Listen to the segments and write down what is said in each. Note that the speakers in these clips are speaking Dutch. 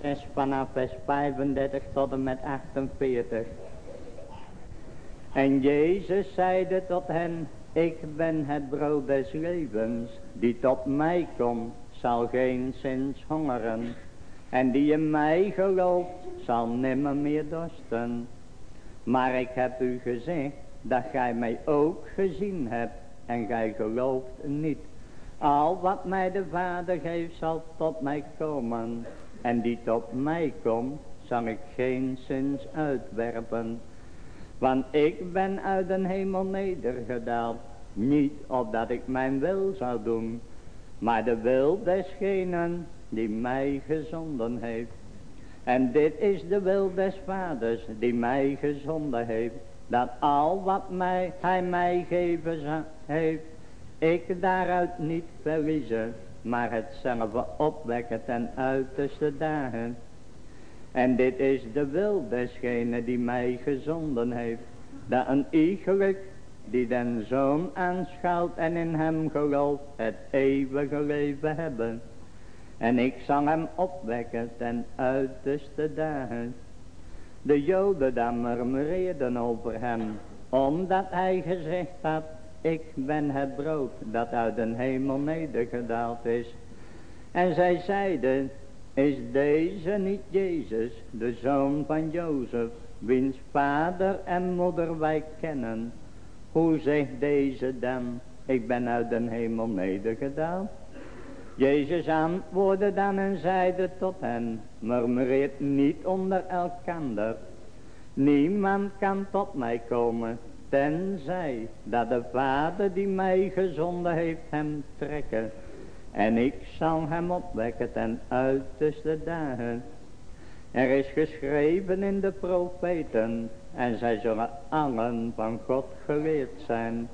is vanaf vers 35 tot en met 48. En Jezus zeide tot hen, ik ben het brood des levens, die tot mij komt, zal geen zins hongeren. En die in mij gelooft, zal nimmer meer dorsten. Maar ik heb u gezegd, dat gij mij ook gezien hebt, en gij gelooft niet. Al wat mij de Vader geeft, zal tot mij komen. En die tot mij komt, zal ik geen zins uitwerpen. Want ik ben uit den hemel nedergedaald. Niet opdat ik mijn wil zou doen. Maar de wil desgenen die mij gezonden heeft. En dit is de wil des vaders die mij gezonden heeft. Dat al wat mij, hij mij geven heeft. Ik daaruit niet verliezen. Maar hetzelfde opwekken ten uiterste dagen. En dit is de wil desgene die mij gezonden heeft. Dat een iegelijk die den zoon aanschouwt en in hem gelooft het eeuwige leven hebben. En ik zal hem opwekken ten uiterste dagen. De joden dan murmureerden over hem, omdat hij gezegd had, ik ben het brood dat uit den hemel nedergedaald is. En zij zeiden, is deze niet Jezus, de zoon van Jozef, wiens vader en moeder wij kennen? Hoe zegt deze dan, ik ben uit den hemel nedergedaald? Jezus antwoordde dan en zeide tot hen, murmureert niet onder elkander. Niemand kan tot mij komen, tenzij dat de Vader die mij gezonden heeft hem trekken. En ik zal hem opwekken ten uiterste dagen. Er is geschreven in de profeten, en zij zullen allen van God geleerd zijn.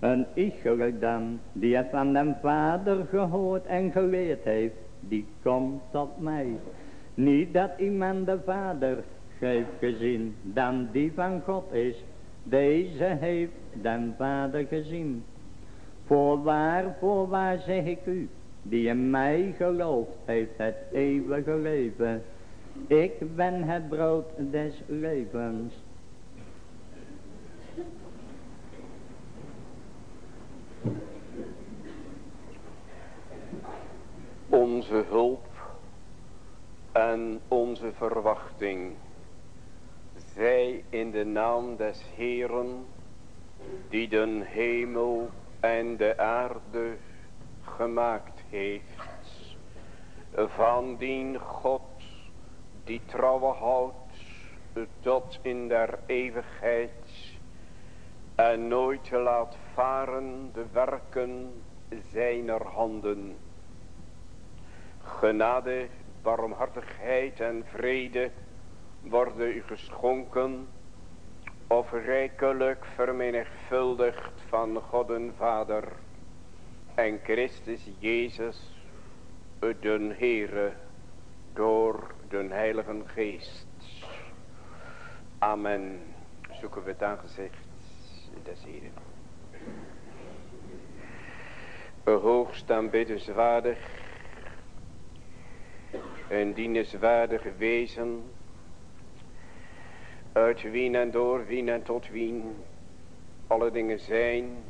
Een iegelijk dan, die het van den Vader gehoord en geleerd heeft, die komt tot mij. Niet dat iemand de Vader heeft gezien, dan die van God is. Deze heeft den Vader gezien. Voorwaar, voorwaar zeg ik u, die in mij gelooft, heeft het eeuwige leven. Ik ben het brood des levens. Onze hulp en onze verwachting zij in de naam des Heeren die den hemel en de aarde gemaakt heeft. Van dien God die trouwe houdt tot in der eeuwigheid en nooit laat varen de werken zijner handen. Genade, barmhartigheid en vrede worden u geschonken of rijkelijk vermenigvuldigd van God en Vader en Christus Jezus, den Heere, door den Heilige Geest. Amen. Zoeken we het aangezicht des Heeren. Hoogst aanbiddenswaardig en dienenswaardig wezen uit wien en door wien en tot wien alle dingen zijn.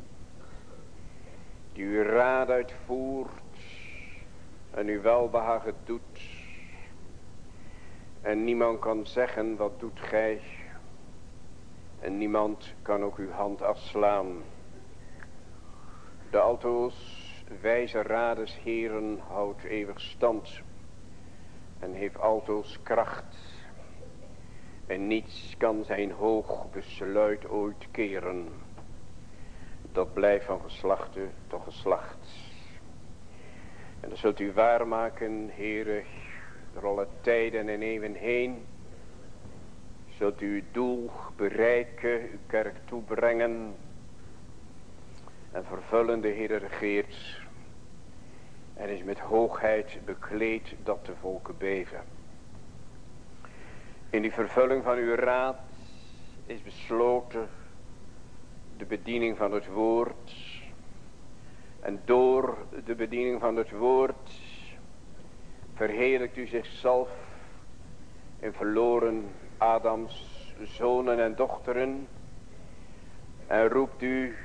Die uw raad uitvoert. En uw welbehagen doet. En niemand kan zeggen wat doet gij. En niemand kan ook uw hand afslaan. De altoos wijze raders heren houdt eeuwig stand. En heeft altoos kracht en niets kan zijn hoog besluit ooit keren. Dat blijft van geslachte tot geslacht. En dat zult u waarmaken, heren, door alle tijden en eeuwen heen. Zult u uw doel bereiken, uw kerk toebrengen. En vervullende Heer regeert. En is met hoogheid bekleed dat de volken beven. In die vervulling van uw raad is besloten de bediening van het woord. En door de bediening van het woord verheerlijkt u zichzelf in verloren Adams zonen en dochteren. En roept u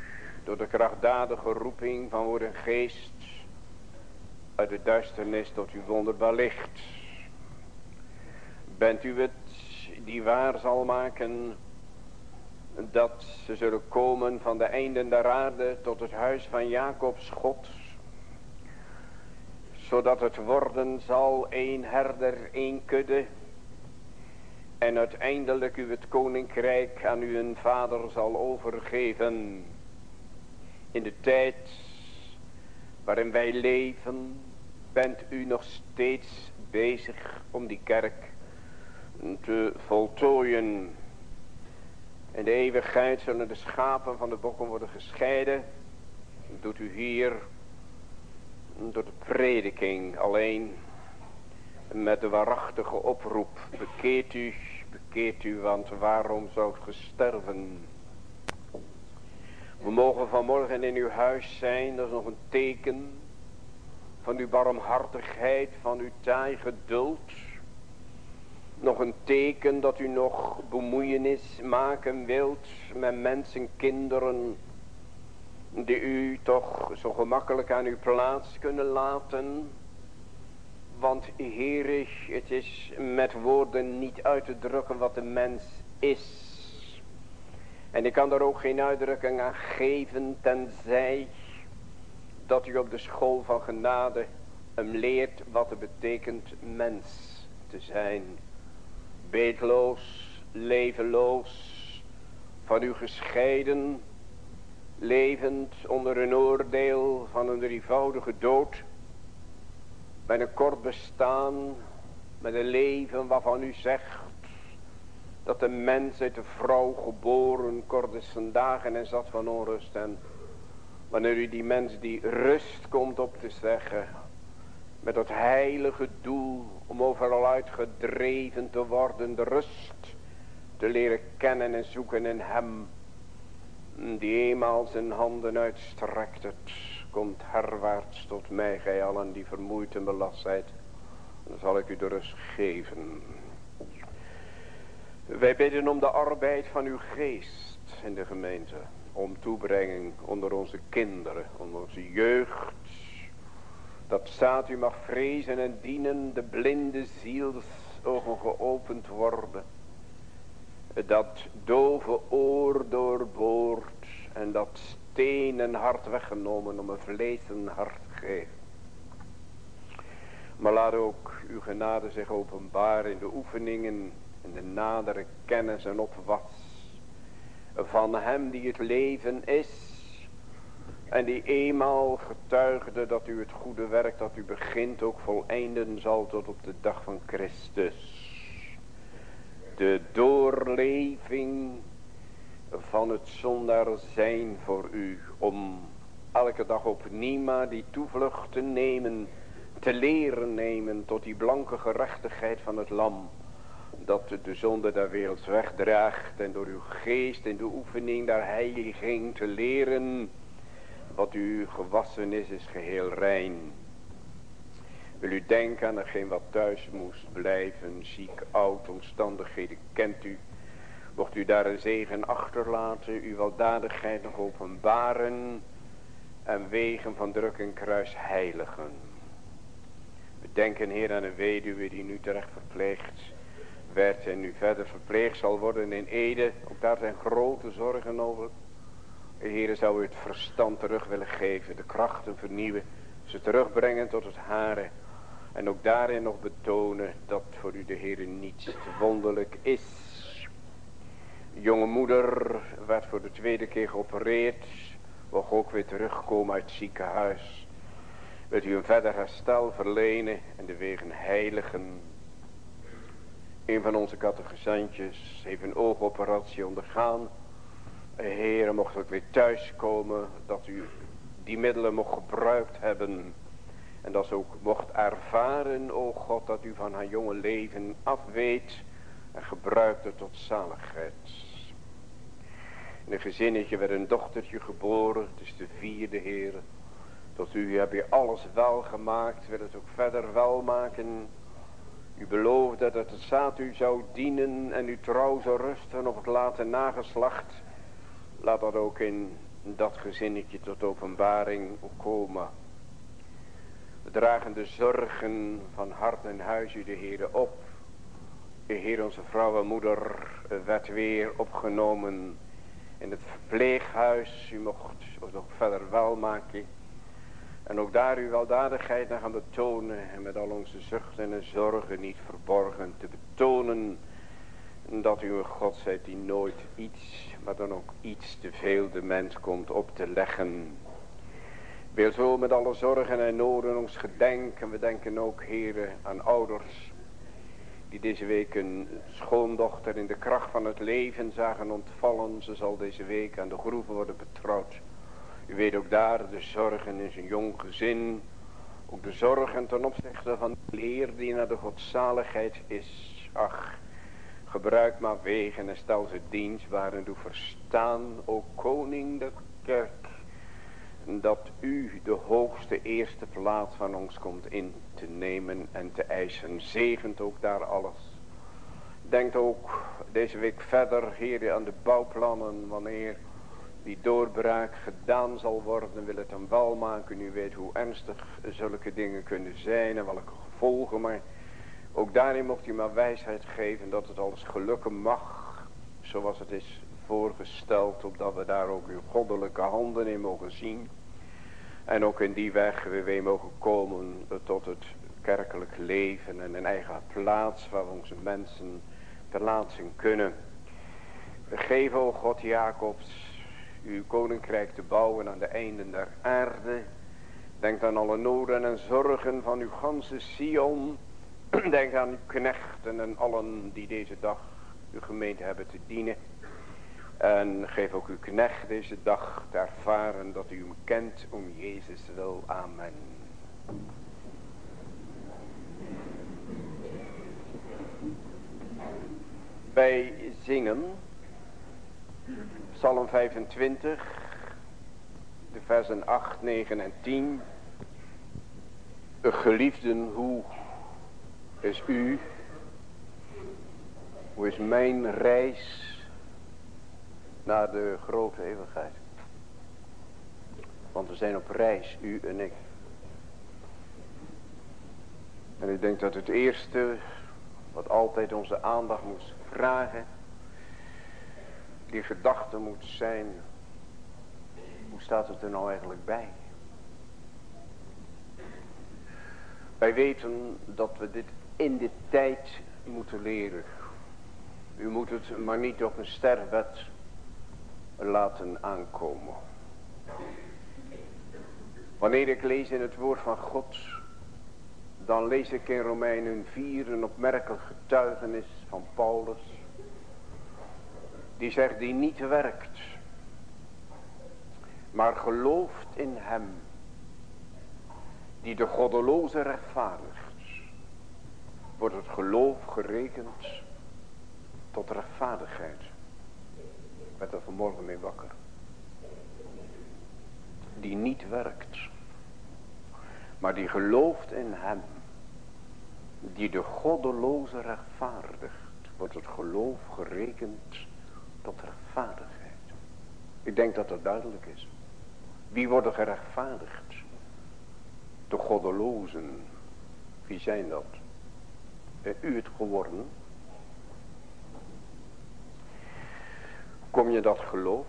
door de krachtdadige roeping van worden geest uit de duisternis tot uw wonderbaar licht. Bent u het die waar zal maken dat ze zullen komen van de einden der aarde tot het huis van Jacobs God. Zodat het worden zal een herder, één kudde. En uiteindelijk u het koninkrijk aan uw vader zal overgeven. In de tijd waarin wij leven bent u nog steeds bezig om die kerk te voltooien. In de eeuwigheid zullen de schapen van de bokken worden gescheiden. Doet u hier door de prediking alleen. Met de waarachtige oproep. Bekeert u, bekeert u, want waarom zou het sterven? We mogen vanmorgen in uw huis zijn. Dat is nog een teken van uw barmhartigheid, van uw taai geduld nog een teken dat u nog bemoeienis maken wilt met mensen, kinderen, die u toch zo gemakkelijk aan uw plaats kunnen laten. Want Heerig, het is met woorden niet uit te drukken wat de mens is. En ik kan daar ook geen uitdrukking aan geven tenzij dat u op de school van genade hem leert wat het betekent mens te zijn beetloos, levenloos, van u gescheiden, levend onder een oordeel van een drievoudige dood, met een kort bestaan, met een leven waarvan u zegt, dat de mens uit de vrouw geboren kort is vandaag en zat van onrust. En wanneer u die mens die rust komt op te zeggen, met dat heilige doel om overal uitgedreven te worden, de rust te leren kennen en zoeken in hem, die eenmaal zijn handen uitstrekt, het komt herwaarts tot mij, gij allen die vermoeid en belast zijt, dan zal ik u de rust geven. Wij bidden om de arbeid van uw geest in de gemeente, om toebrenging onder onze kinderen, onder onze jeugd, dat staat u mag vrezen en dienen, de blinde zielsogen geopend worden. Dat dove oor doorboord en dat stenen hart weggenomen om een vleesen hart te geven. Maar laat ook uw genade zich openbaren in de oefeningen, in de nadere kennis en opwas van hem die het leven is en die eenmaal getuigde dat u het goede werk dat u begint ook voleinden zal tot op de dag van Christus. De doorleving van het zondaar zijn voor u om elke dag opnieuw maar die toevlucht te nemen, te leren nemen tot die blanke gerechtigheid van het lam dat de zonde der wereld wegdraagt en door uw geest in de oefening der heiliging te leren wat u gewassen is, is geheel rein. Wil u denken aan degene wat thuis moest blijven, ziek, oud, omstandigheden kent u. Mocht u daar een zegen achterlaten, uw weldadigheid nog openbaren en wegen van druk en kruis heiligen. We denken Heer aan een weduwe die nu terecht verpleegd werd en nu verder verpleegd zal worden in Ede. Ook daar zijn grote zorgen over. Heere, zou u het verstand terug willen geven, de krachten vernieuwen, ze terugbrengen tot het hare. En ook daarin nog betonen dat voor u de Heere niets te wonderlijk is. jonge moeder werd voor de tweede keer geopereerd, mocht ook weer terugkomen uit het ziekenhuis. Wilt u een verder herstel verlenen en de wegen heiligen. Een van onze catechisantjes heeft een oogoperatie ondergaan Heer, mocht ook weer thuiskomen, dat u die middelen mocht gebruikt hebben. En dat ze ook mocht ervaren, o God, dat u van haar jonge leven afweet en gebruikte tot zaligheid. In een gezinnetje werd een dochtertje geboren, het is de vierde Heer. Tot u heb je alles wel gemaakt, wil het ook verder wel maken. U beloofde dat het zaad u zou dienen en u trouw zou rusten op het late nageslacht. Laat dat ook in dat gezinnetje tot openbaring komen. We dragen de zorgen van hart en huis u de Heer op. De Heer onze vrouw en moeder werd weer opgenomen in het verpleeghuis. U mocht nog verder welmaken. En ook daar uw weldadigheid naar gaan betonen. En met al onze zuchten en zorgen niet verborgen te betonen. Dat u een God zijt die nooit iets, maar dan ook iets te veel de mens komt op te leggen. Wil zo met alle zorgen en noden ons gedenken. We denken ook, heren, aan ouders. Die deze week een schoondochter in de kracht van het leven zagen ontvallen. Ze zal deze week aan de groeven worden betrouwd. U weet ook daar de zorgen in zijn jong gezin. Ook de zorgen ten opzichte van de leer die naar de godzaligheid is. Ach, gebruik maar wegen en stel ze dienstbaar en doe verstaan, o koning de kerk, dat u de hoogste eerste plaats van ons komt in te nemen en te eisen. Zegent ook daar alles. Denkt ook deze week verder, Heer, aan de bouwplannen wanneer die doorbraak gedaan zal worden, wil het dan wel maken. U weet hoe ernstig zulke dingen kunnen zijn en welke gevolgen. Maar ook daarin mocht u maar wijsheid geven dat het alles gelukken mag. Zoals het is voorgesteld. Opdat we daar ook uw goddelijke handen in mogen zien. En ook in die weg weer, weer mogen komen tot het kerkelijk leven. En een eigen plaats waar we onze mensen plaatsen kunnen. Geven, o God Jacobs, uw koninkrijk te bouwen aan de einden der aarde. Denk aan alle noden en zorgen van uw ganse Sion. Denk aan uw knechten en allen die deze dag uw gemeente hebben te dienen. En geef ook uw knecht deze dag te ervaren dat u hem kent om Jezus wil. Amen. Wij zingen Psalm 25, de versen 8, 9 en 10. Geliefden, hoe is u, hoe is mijn reis naar de grote eeuwigheid? Want we zijn op reis, u en ik. En ik denk dat het eerste wat altijd onze aandacht moest vragen die gedachte moet zijn. Hoe staat het er nou eigenlijk bij? Wij weten dat we dit in de tijd moeten leren. U moet het maar niet op een sterfbed laten aankomen. Wanneer ik lees in het woord van God, dan lees ik in Romeinen 4 een opmerkelijk getuigenis van Paulus die zegt die niet werkt. Maar gelooft in hem. Die de goddeloze rechtvaardigt. Wordt het geloof gerekend tot rechtvaardigheid. Ik werd er vanmorgen mee wakker. Die niet werkt. Maar die gelooft in hem. Die de goddeloze rechtvaardigt. Wordt het geloof gerekend tot rechtvaardigheid. Ik denk dat dat duidelijk is. Wie worden gerechtvaardigd? De goddelozen. Wie zijn dat? En u het geworden? Kom je dat geloof?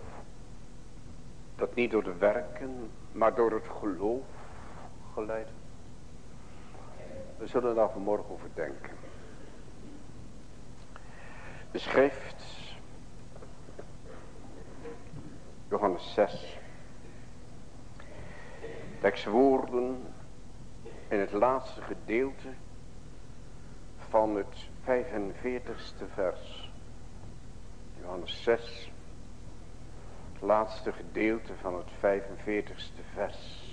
Dat niet door de werken, maar door het geloof geleid? We zullen daar vanmorgen over denken. De schrift Johannes 6. Tekstwoorden in het laatste gedeelte van het 45ste vers. Johannes 6. Het laatste gedeelte van het 45ste vers.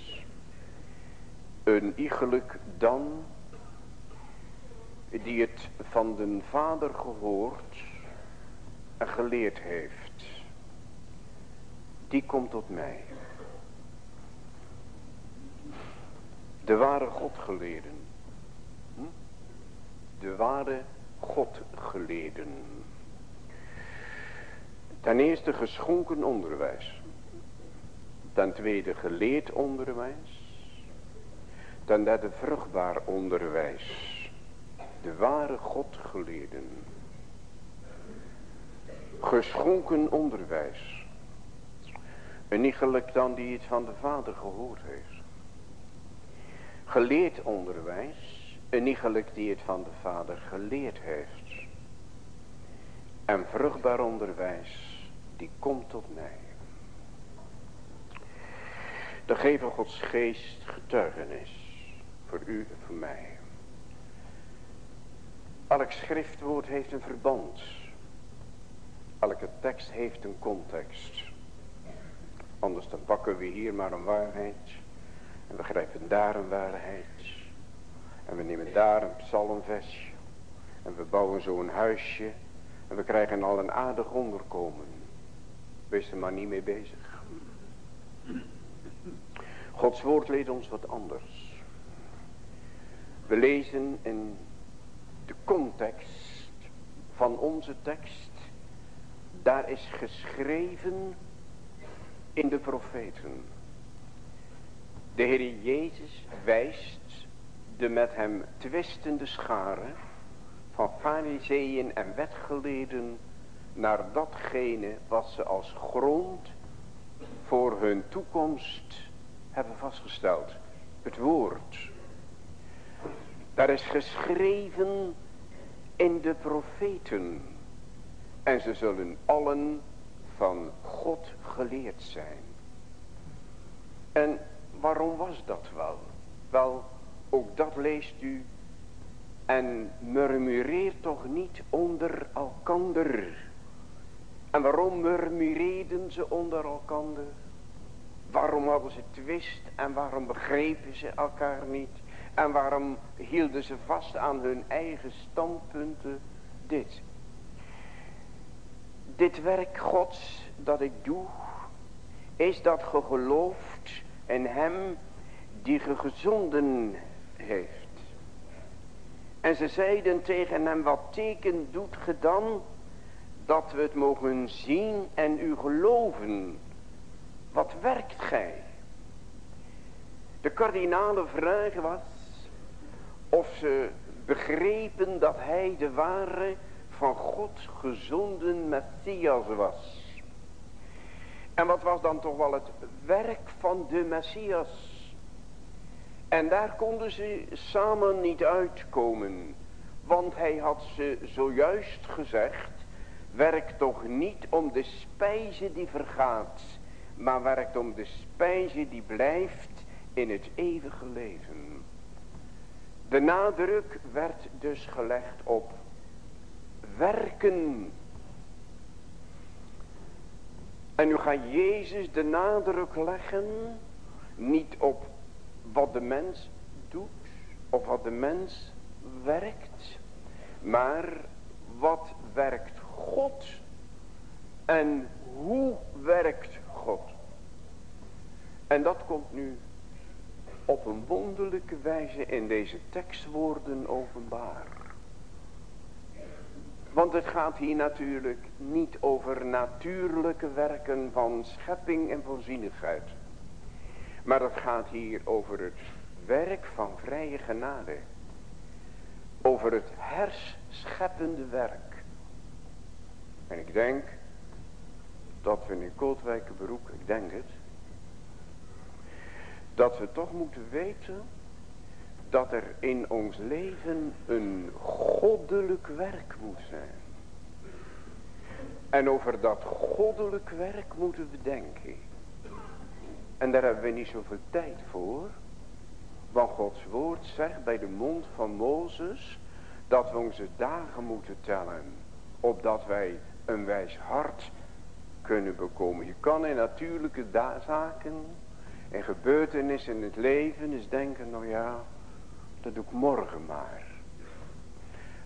Een iegelijk dan die het van den vader gehoord en geleerd heeft die komt tot mij. De ware Godgeleerden. De ware God geleden. Ten eerste geschonken onderwijs. Ten tweede geleerd onderwijs. Ten derde vruchtbaar onderwijs. De ware God geleden. Geschonken onderwijs. En niet dan die het van de vader gehoord heeft. Geleerd onderwijs. En niet gelijk die het van de vader geleerd heeft. En vruchtbaar onderwijs. Die komt tot mij. De geven Gods geest getuigenis. Voor u en voor mij. Elk schriftwoord heeft een verband. Elke tekst heeft een context. Anders dan pakken we hier maar een waarheid. En we grijpen daar een waarheid. En we nemen daar een psalmversje. En we bouwen zo een huisje. En we krijgen al een aardig onderkomen. Wees er maar niet mee bezig. Gods woord leert ons wat anders. We lezen in de context van onze tekst. Daar is geschreven in de profeten. De Heer Jezus wijst de met hem twistende scharen van fariseeën en wetgeleden naar datgene wat ze als grond voor hun toekomst hebben vastgesteld. Het woord. Daar is geschreven in de profeten. En ze zullen allen van God geleerd zijn. En waarom was dat wel? Wel, ook dat leest u. En murmureer toch niet onder elkander. En waarom murmureerden ze onder elkander? Waarom hadden ze twist en waarom begrepen ze elkaar niet? En waarom hielden ze vast aan hun eigen standpunten? Dit. Dit werk gods dat ik doe, is dat ge gelooft in hem die ge gezonden heeft. En ze zeiden tegen hem, wat teken doet ge dan, dat we het mogen zien en u geloven. Wat werkt gij? De kardinale vraag was of ze begrepen dat hij de ware van God gezonden Messias was. En wat was dan toch wel het werk van de Messias? En daar konden ze samen niet uitkomen. Want hij had ze zojuist gezegd. Werk toch niet om de spijze die vergaat. Maar werkt om de spijze die blijft in het eeuwige leven. De nadruk werd dus gelegd op werken. En nu gaat Jezus de nadruk leggen, niet op wat de mens doet, of wat de mens werkt, maar wat werkt God en hoe werkt God. En dat komt nu op een wonderlijke wijze in deze tekstwoorden openbaar. Want het gaat hier natuurlijk niet over natuurlijke werken van schepping en voorzienigheid. Maar het gaat hier over het werk van vrije genade. Over het herscheppende werk. En ik denk dat we in Kootwijkenbroek, ik denk het, dat we toch moeten weten dat er in ons leven een goddelijk werk moet zijn. En over dat goddelijk werk moeten we denken. En daar hebben we niet zoveel tijd voor. Want Gods woord zegt bij de mond van Mozes dat we onze dagen moeten tellen. Opdat wij een wijs hart kunnen bekomen. Je kan in natuurlijke zaken en gebeurtenissen in het leven eens denken, nou ja, dat doe ik morgen maar.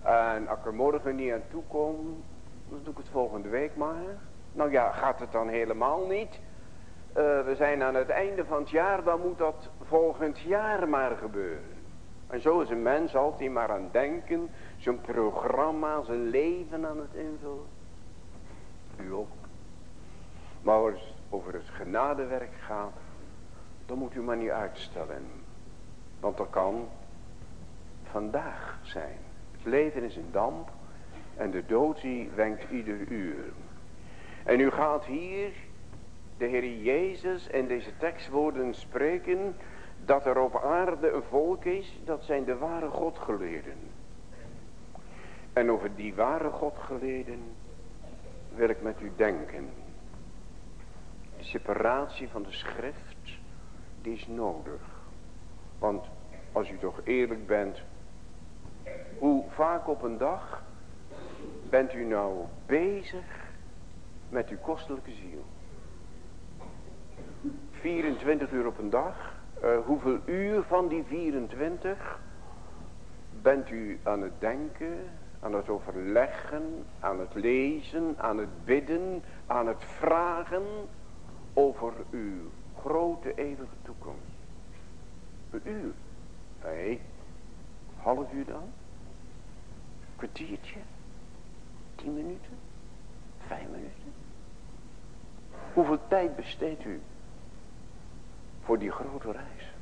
En als ik er morgen niet aan toe kom, dan doe ik het volgende week maar. Nou ja, gaat het dan helemaal niet? Uh, we zijn aan het einde van het jaar, dan moet dat volgend jaar maar gebeuren. En zo is een mens altijd maar aan denken, zo'n programma, zijn leven aan het invullen. U ook. Maar als het over het genadewerk gaat, dan moet u maar niet uitstellen. Want dat kan vandaag zijn. Het leven is een damp en de dood die wenkt ieder uur. En u gaat hier de Heer Jezus in deze tekstwoorden spreken dat er op aarde een volk is, dat zijn de ware Godgeleerden. En over die ware Godgeleerden wil ik met u denken. De separatie van de schrift, die is nodig. Want als u toch eerlijk bent, hoe vaak op een dag bent u nou bezig met uw kostelijke ziel? 24 uur op een dag. Uh, hoeveel uur van die 24 bent u aan het denken, aan het overleggen, aan het lezen, aan het bidden, aan het vragen over uw grote eeuwige toekomst? Een uur. Nee, half uur dan? Kwartiertje? Tien minuten? Vijf minuten? Hoeveel tijd besteedt u voor die grote reis?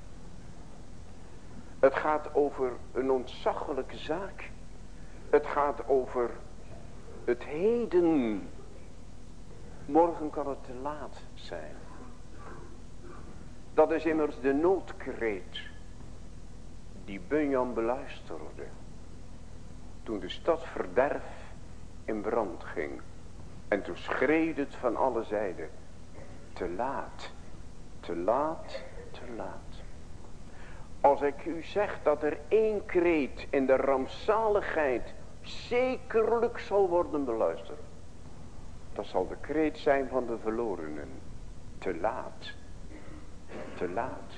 Het gaat over een ontzaglijke zaak. Het gaat over het heden. Morgen kan het te laat zijn. Dat is immers de noodkreet die Bunyan beluisterde. Toen de stad verderf in brand ging. En toen schreeuwde het van alle zijden. Te laat, te laat, te laat. Als ik u zeg dat er één kreet in de rampzaligheid zekerlijk zal worden beluisterd. Dat zal de kreet zijn van de verlorenen. Te laat, te laat.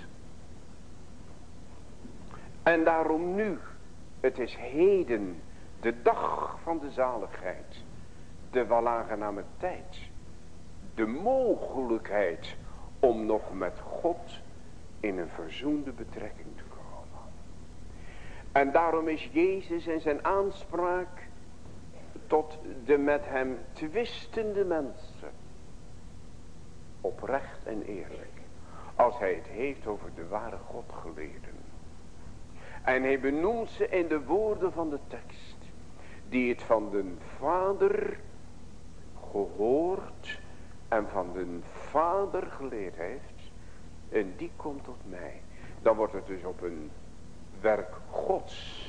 En daarom nu, het is heden, de dag van de zaligheid, de walaangename tijd, de mogelijkheid om nog met God in een verzoende betrekking te komen. En daarom is Jezus in zijn aanspraak tot de met hem twistende mensen oprecht en eerlijk. Als hij het heeft over de ware God geleerden. En hij benoemt ze in de woorden van de tekst. Die het van de vader gehoord en van de vader geleerd heeft. En die komt tot mij. Dan wordt het dus op een werk gods.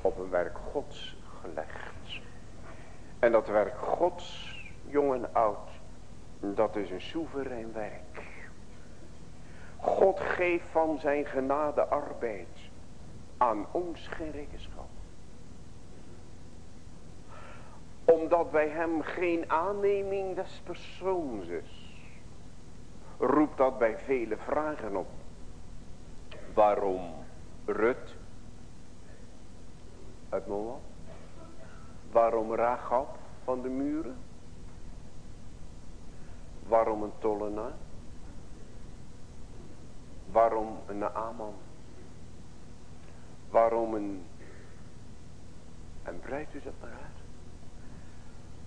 Op een werk gods gelegd. En dat werk gods, jong en oud. Dat is een soeverein werk. God geeft van zijn genade arbeid aan ons geen rekenschap. Omdat bij hem geen aanneming des persoons is. Roept dat bij vele vragen op. Waarom Rut uit Moab? Waarom Rachab van de muren? Waarom een tollenaar? Waarom een Naaman? Waarom een... En breidt u dat maar uit.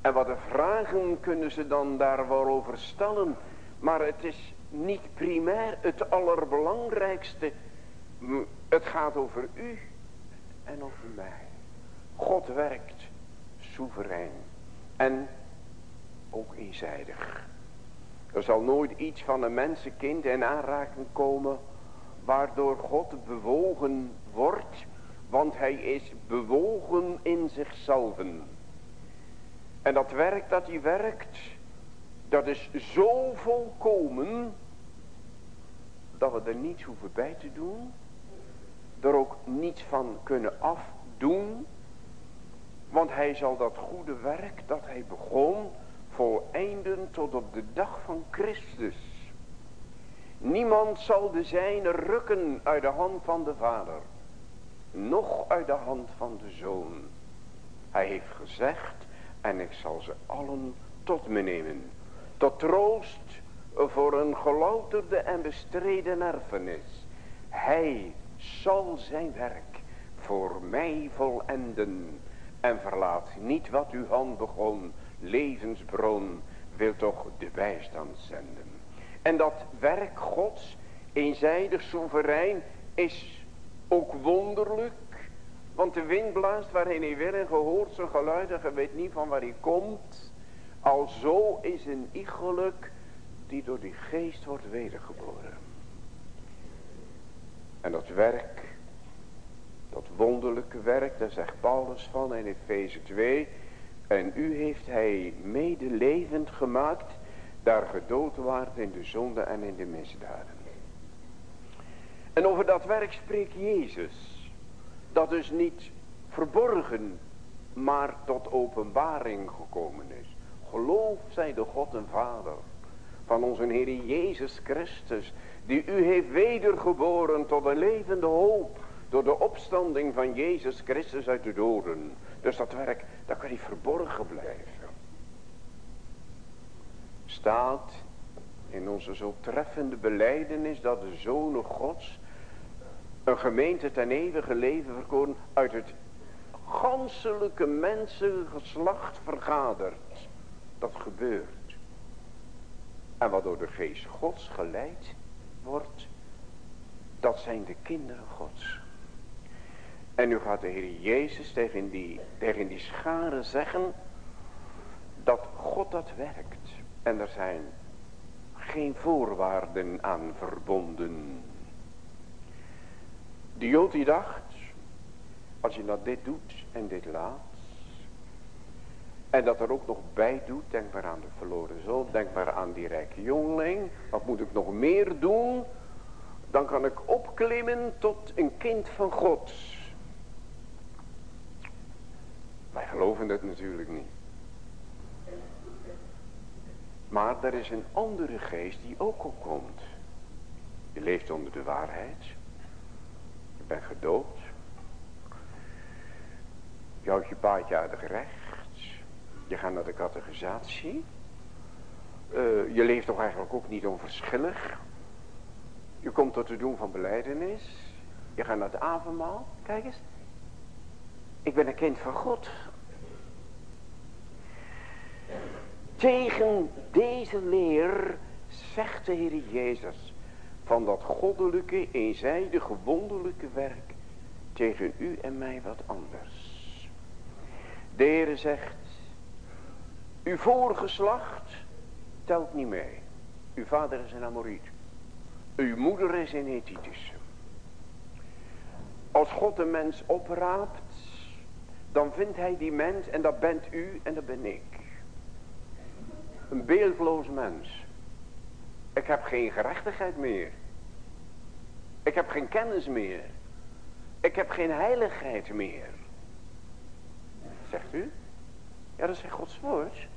En wat de vragen kunnen ze dan daar wel over stellen. Maar het is niet primair het allerbelangrijkste. Het gaat over u en over mij. God werkt soeverein. En ook eenzijdig. Er zal nooit iets van een mensenkind in aanraking komen waardoor God bewogen wordt, want hij is bewogen in zichzelf. En dat werk dat hij werkt, dat is zo volkomen, dat we er niets hoeven bij te doen, er ook niets van kunnen afdoen, want hij zal dat goede werk dat hij begon, voleinden tot op de dag van Christus. Niemand zal de zijne rukken uit de hand van de vader. Noch uit de hand van de zoon. Hij heeft gezegd. En ik zal ze allen tot me nemen. Tot troost voor een gelouterde en bestreden erfenis. Hij zal zijn werk voor mij volenden. En verlaat niet wat uw hand begon, levensbron, wil toch de bijstand zenden. En dat werk gods, eenzijdig soeverein, is ook wonderlijk. Want de wind blaast waarheen hij wil en gehoord zijn geluid en je weet niet van waar hij komt. Alzo is een iegelijk die door die geest wordt wedergeboren. En dat werk, dat wonderlijke werk, daar zegt Paulus van in Efeze 2. En u heeft hij medelevend gemaakt, daar gedood waart in de zonde en in de misdaden. En over dat werk spreekt Jezus. Dat dus niet verborgen, maar tot openbaring gekomen is. Geloof zij de God en Vader van onze Heer Jezus Christus, die u heeft wedergeboren tot een levende hoop, door de opstanding van Jezus Christus uit de doden. Dus dat werk, dat kan niet verborgen blijven. Staat in onze zo treffende beleidenis dat de Zonen Gods een gemeente ten eeuwige leven verkoren uit het ganselijke mensengeslacht vergadert. Dat gebeurt. En wat door de geest gods geleid wordt, dat zijn de kinderen gods. En nu gaat de Heer Jezus tegen die, tegen die scharen zeggen dat God dat werkt. En er zijn geen voorwaarden aan verbonden. De Jood die dacht, als je nou dit doet en dit laat, en dat er ook nog bij doet, denk maar aan de verloren zoon, denk maar aan die rijke jongeling. Wat moet ik nog meer doen? Dan kan ik opklimmen tot een kind van God. Wij geloven dat natuurlijk niet. Maar er is een andere geest die ook opkomt. Je leeft onder de waarheid. Je bent gedood. Je houdt je paardje uit de gerecht. Je gaat naar de categorisatie. Uh, je leeft toch eigenlijk ook niet onverschillig. Je komt tot het doen van beleidenis. Je gaat naar het avondmaal. Kijk eens. Ik ben een kind van God. Tegen deze leer zegt de Heer Jezus van dat goddelijke, eenzijdige, wonderlijke werk tegen u en mij wat anders. De Heer zegt, uw voorgeslacht telt niet mee. Uw vader is een Amoriet. Uw moeder is een Hethitische. Als God een mens opraapt, dan vindt hij die mens en dat bent u en dat ben ik. Een beeldloos mens. Ik heb geen gerechtigheid meer. Ik heb geen kennis meer. Ik heb geen heiligheid meer. Zegt u? Ja, dat is Gods woord.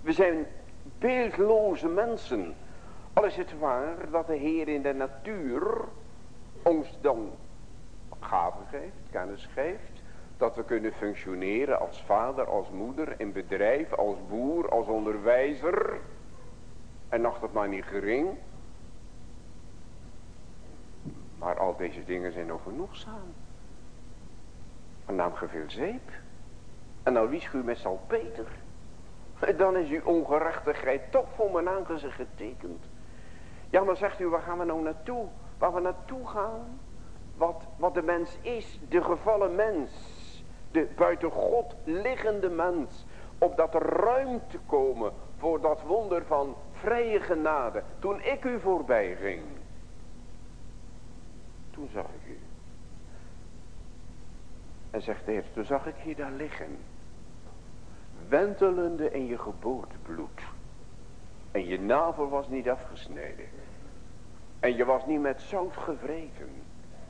We zijn beeldloze mensen. Al is het waar dat de Heer in de natuur ons dan gaven geeft, kennis geeft. Dat we kunnen functioneren als vader, als moeder, in bedrijf, als boer, als onderwijzer. En nog dat maar niet gering. Maar al deze dingen zijn overnoegzaam. En naam geveel zeep. En nou wie schuurt met salpeter. Dan is uw ongerechtigheid toch voor mijn aangezicht getekend. Ja, maar zegt u, waar gaan we nou naartoe? Waar we naartoe gaan? Wat, wat de mens is, de gevallen mens. De buiten God liggende mens. Opdat er ruimte komen voor dat wonder van vrije genade. Toen ik u voorbij ging. Toen zag ik u. En zegt de Heer, toen zag ik je daar liggen wentelende in je geboortebloed. En je navel was niet afgesneden. En je was niet met zout gevreten.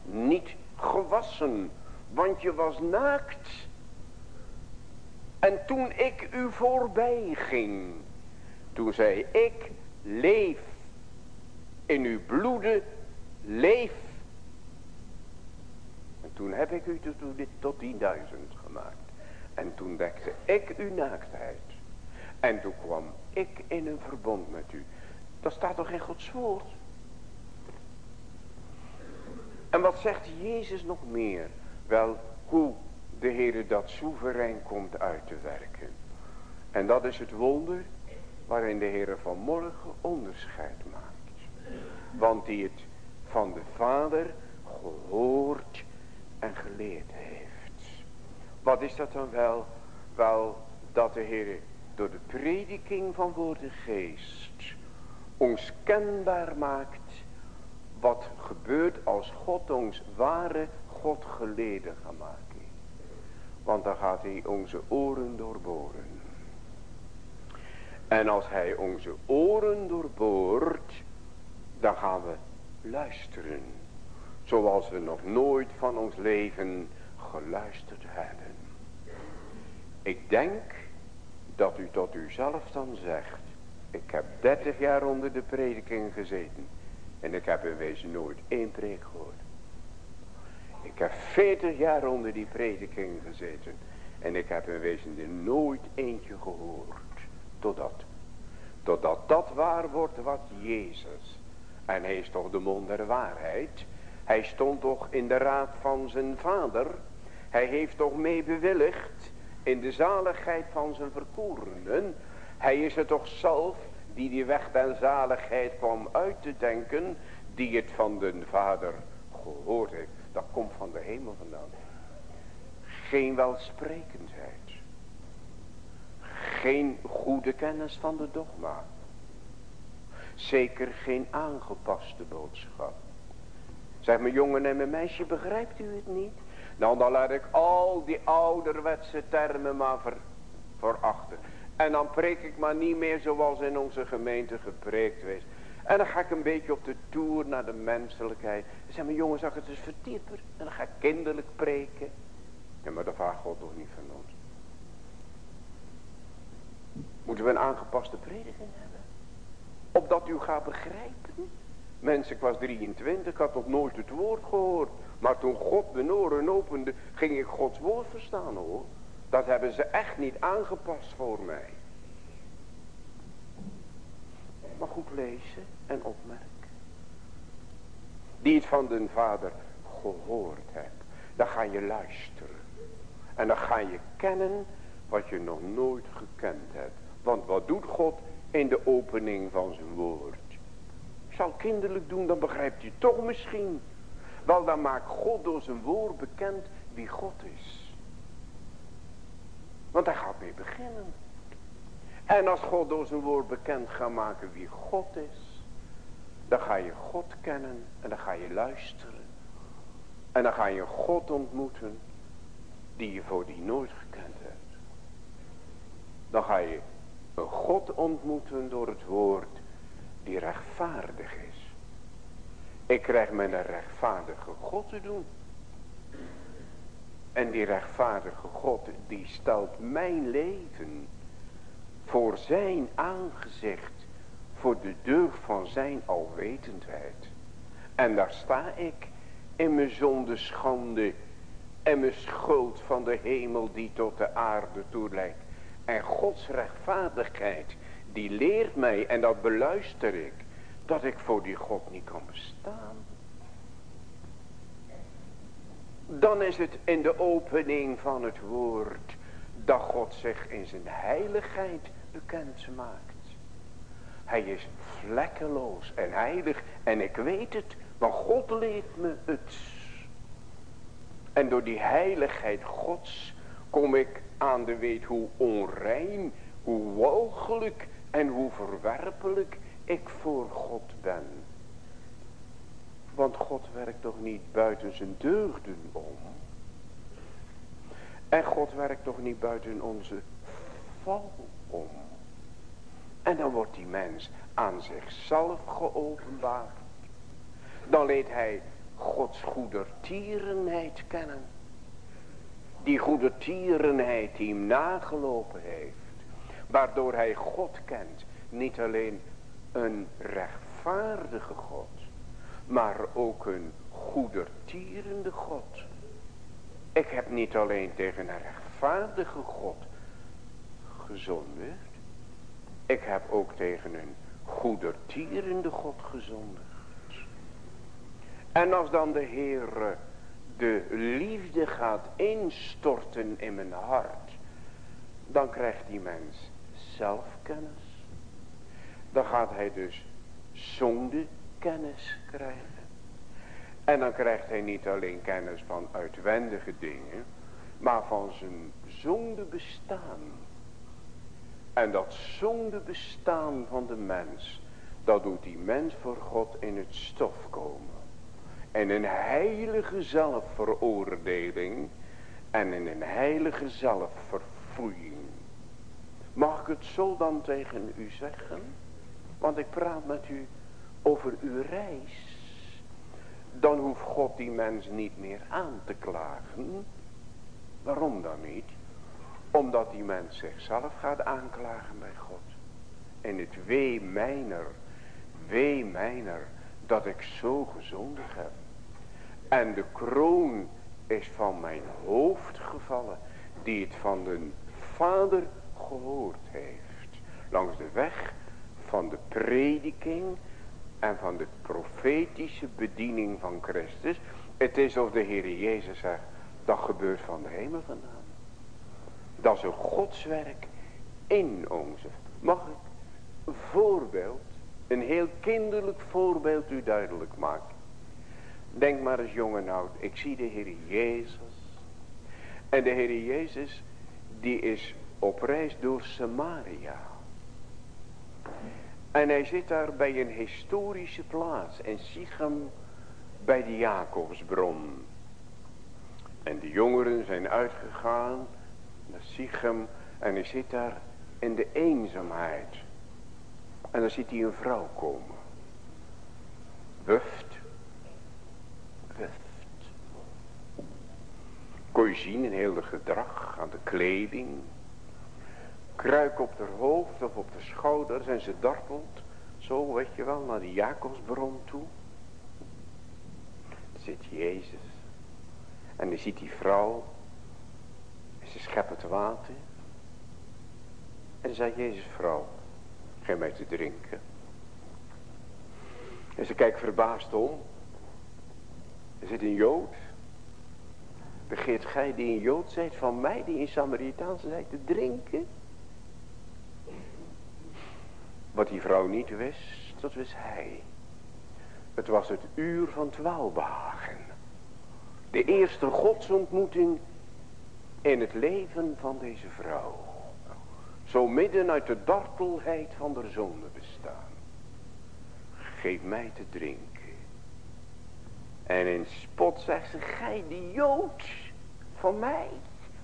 Niet gewassen. Want je was naakt. En toen ik u voorbij ging. Toen zei ik leef. In uw bloeden leef. En toen heb ik u tot, tot die duizend gemaakt. En toen dekte ik uw naaktheid. En toen kwam ik in een verbond met u. Dat staat toch in Gods woord? En wat zegt Jezus nog meer? Wel, hoe de Heer dat soeverein komt uit te werken. En dat is het wonder waarin de Heer vanmorgen onderscheid maakt. Want die het van de Vader gehoord en geleerd heeft. Wat is dat dan wel? Wel dat de Heer door de prediking van woorden geest ons kenbaar maakt wat gebeurt als God ons ware God geleden gaat maken. Want dan gaat hij onze oren doorboren. En als hij onze oren doorboort, dan gaan we luisteren. Zoals we nog nooit van ons leven geluisterd hebben. Ik denk dat u tot uzelf dan zegt. Ik heb 30 jaar onder de prediking gezeten. En ik heb in wezen nooit één preek gehoord. Ik heb 40 jaar onder die prediking gezeten. En ik heb in wezen er nooit eentje gehoord. Totdat. Totdat dat waar wordt wat Jezus. En hij is toch de mond der waarheid. Hij stond toch in de raad van zijn vader. Hij heeft toch mee bewilligd in de zaligheid van zijn verkoerenden. Hij is het toch zelf die die weg der zaligheid kwam uit te denken. Die het van de vader gehoord heeft. Dat komt van de hemel vandaan. Geen welsprekendheid. Geen goede kennis van de dogma. Zeker geen aangepaste boodschap. Zeg mijn jongen en mijn meisje, begrijpt u het niet? Nou, dan laat ik al die ouderwetse termen maar ver, verachten. En dan preek ik maar niet meer zoals in onze gemeente gepreekt wees. En dan ga ik een beetje op de toer naar de menselijkheid. Zeg mijn jongen, zag het eens verdieper. En dan ga ik kinderlijk preken. Ja, maar dat vraagt God toch niet van ons. Moeten we een aangepaste prediking hebben? Opdat u gaat begrijpen. Mensen, ik was 23, ik had nog nooit het woord gehoord. Maar toen God de oren opende, ging ik Gods woord verstaan hoor. Dat hebben ze echt niet aangepast voor mij. Maar goed lezen en opmerken. Die het van de vader gehoord hebt. Dan ga je luisteren. En dan ga je kennen wat je nog nooit gekend hebt. Want wat doet God in de opening van zijn woord? Zal kinderlijk doen, dan begrijpt u toch misschien. Wel, dan maakt God door zijn woord bekend wie God is. Want hij gaat mee beginnen. En als God door zijn woord bekend gaat maken wie God is. Dan ga je God kennen en dan ga je luisteren. En dan ga je God ontmoeten die je voor die nooit gekend hebt. Dan ga je God ontmoeten door het woord die rechtvaardig is. Ik krijg met een rechtvaardige God te doen. En die rechtvaardige God die stelt mijn leven voor zijn aangezicht, voor de deur van zijn alwetendheid. En daar sta ik in mijn zonde schande en mijn schuld van de hemel die tot de aarde toe. En Gods rechtvaardigheid, die leert mij, en dat beluister ik, dat ik voor die God niet kan bestaan. Dan is het in de opening van het woord dat God zich in zijn heiligheid bekend maakt. Hij is vlekkeloos en heilig en ik weet het, want God leert me het. En door die heiligheid Gods kom ik aan de weet hoe onrein, hoe walgelijk en hoe verwerpelijk ik voor God ben. Want God werkt toch niet buiten zijn deugden om. En God werkt toch niet buiten onze val om. En dan wordt die mens aan zichzelf geopenbaard. Dan leert hij Gods goedertierenheid kennen. Die goedertierenheid die hem nagelopen heeft. Waardoor hij God kent. Niet alleen een rechtvaardige God. Maar ook een goedertierende God. Ik heb niet alleen tegen een rechtvaardige God gezondigd. Ik heb ook tegen een goedertierende God gezondigd. En als dan de Heer de liefde gaat instorten in mijn hart. Dan krijgt die mens zelfkennis. Dan gaat hij dus zondekennis krijgen. En dan krijgt hij niet alleen kennis van uitwendige dingen. Maar van zijn zonde bestaan. En dat zonde bestaan van de mens. Dat doet die mens voor God in het stof komen. En een heilige zelfveroordeling. En in een heilige zelfverfoeiing. Mag ik het zo dan tegen u zeggen? Want ik praat met u over uw reis. Dan hoeft God die mens niet meer aan te klagen. Waarom dan niet? Omdat die mens zichzelf gaat aanklagen bij God. En het wee mijner, wee mijner, dat ik zo gezondig heb. En de kroon is van mijn hoofd gevallen, die het van de Vader gehoord heeft. Langs de weg van de prediking en van de profetische bediening van Christus. Het is of de Heer Jezus zegt, dat gebeurt van de hemel vandaan. Dat is een godswerk in onze. Mag ik een voorbeeld, een heel kinderlijk voorbeeld u duidelijk maken. Denk maar eens jong en oud, ik zie de Heer Jezus. En de Heer Jezus, die is op reis door Samaria. En hij zit daar bij een historische plaats. En Sichem bij de Jacobsbron. En de jongeren zijn uitgegaan naar Sichem. En hij zit daar in de eenzaamheid. En dan ziet hij een vrouw komen. Wuft. Wuft. Kon je zien in heel het gedrag, aan de kleding, kruik op haar hoofd of op de schouders en ze dartelt zo, weet je wel, naar die Jacobsbron toe. Dan zit Jezus. En dan ziet die vrouw. En ze schept het water. En dan zei Jezus, vrouw, geef mij te drinken. En ze kijkt verbaasd om. Er zit een Jood. Begeert gij die een Jood zijt van mij, die in Samaritaanse zijt, te drinken? Wat die vrouw niet wist, dat wist hij. Het was het uur van het welbehagen. De eerste godsontmoeting in het leven van deze vrouw. Zo midden uit de dartelheid van de zonde bestaan. Geef mij te drinken. En in spot zegt ze, gij die Jood van mij.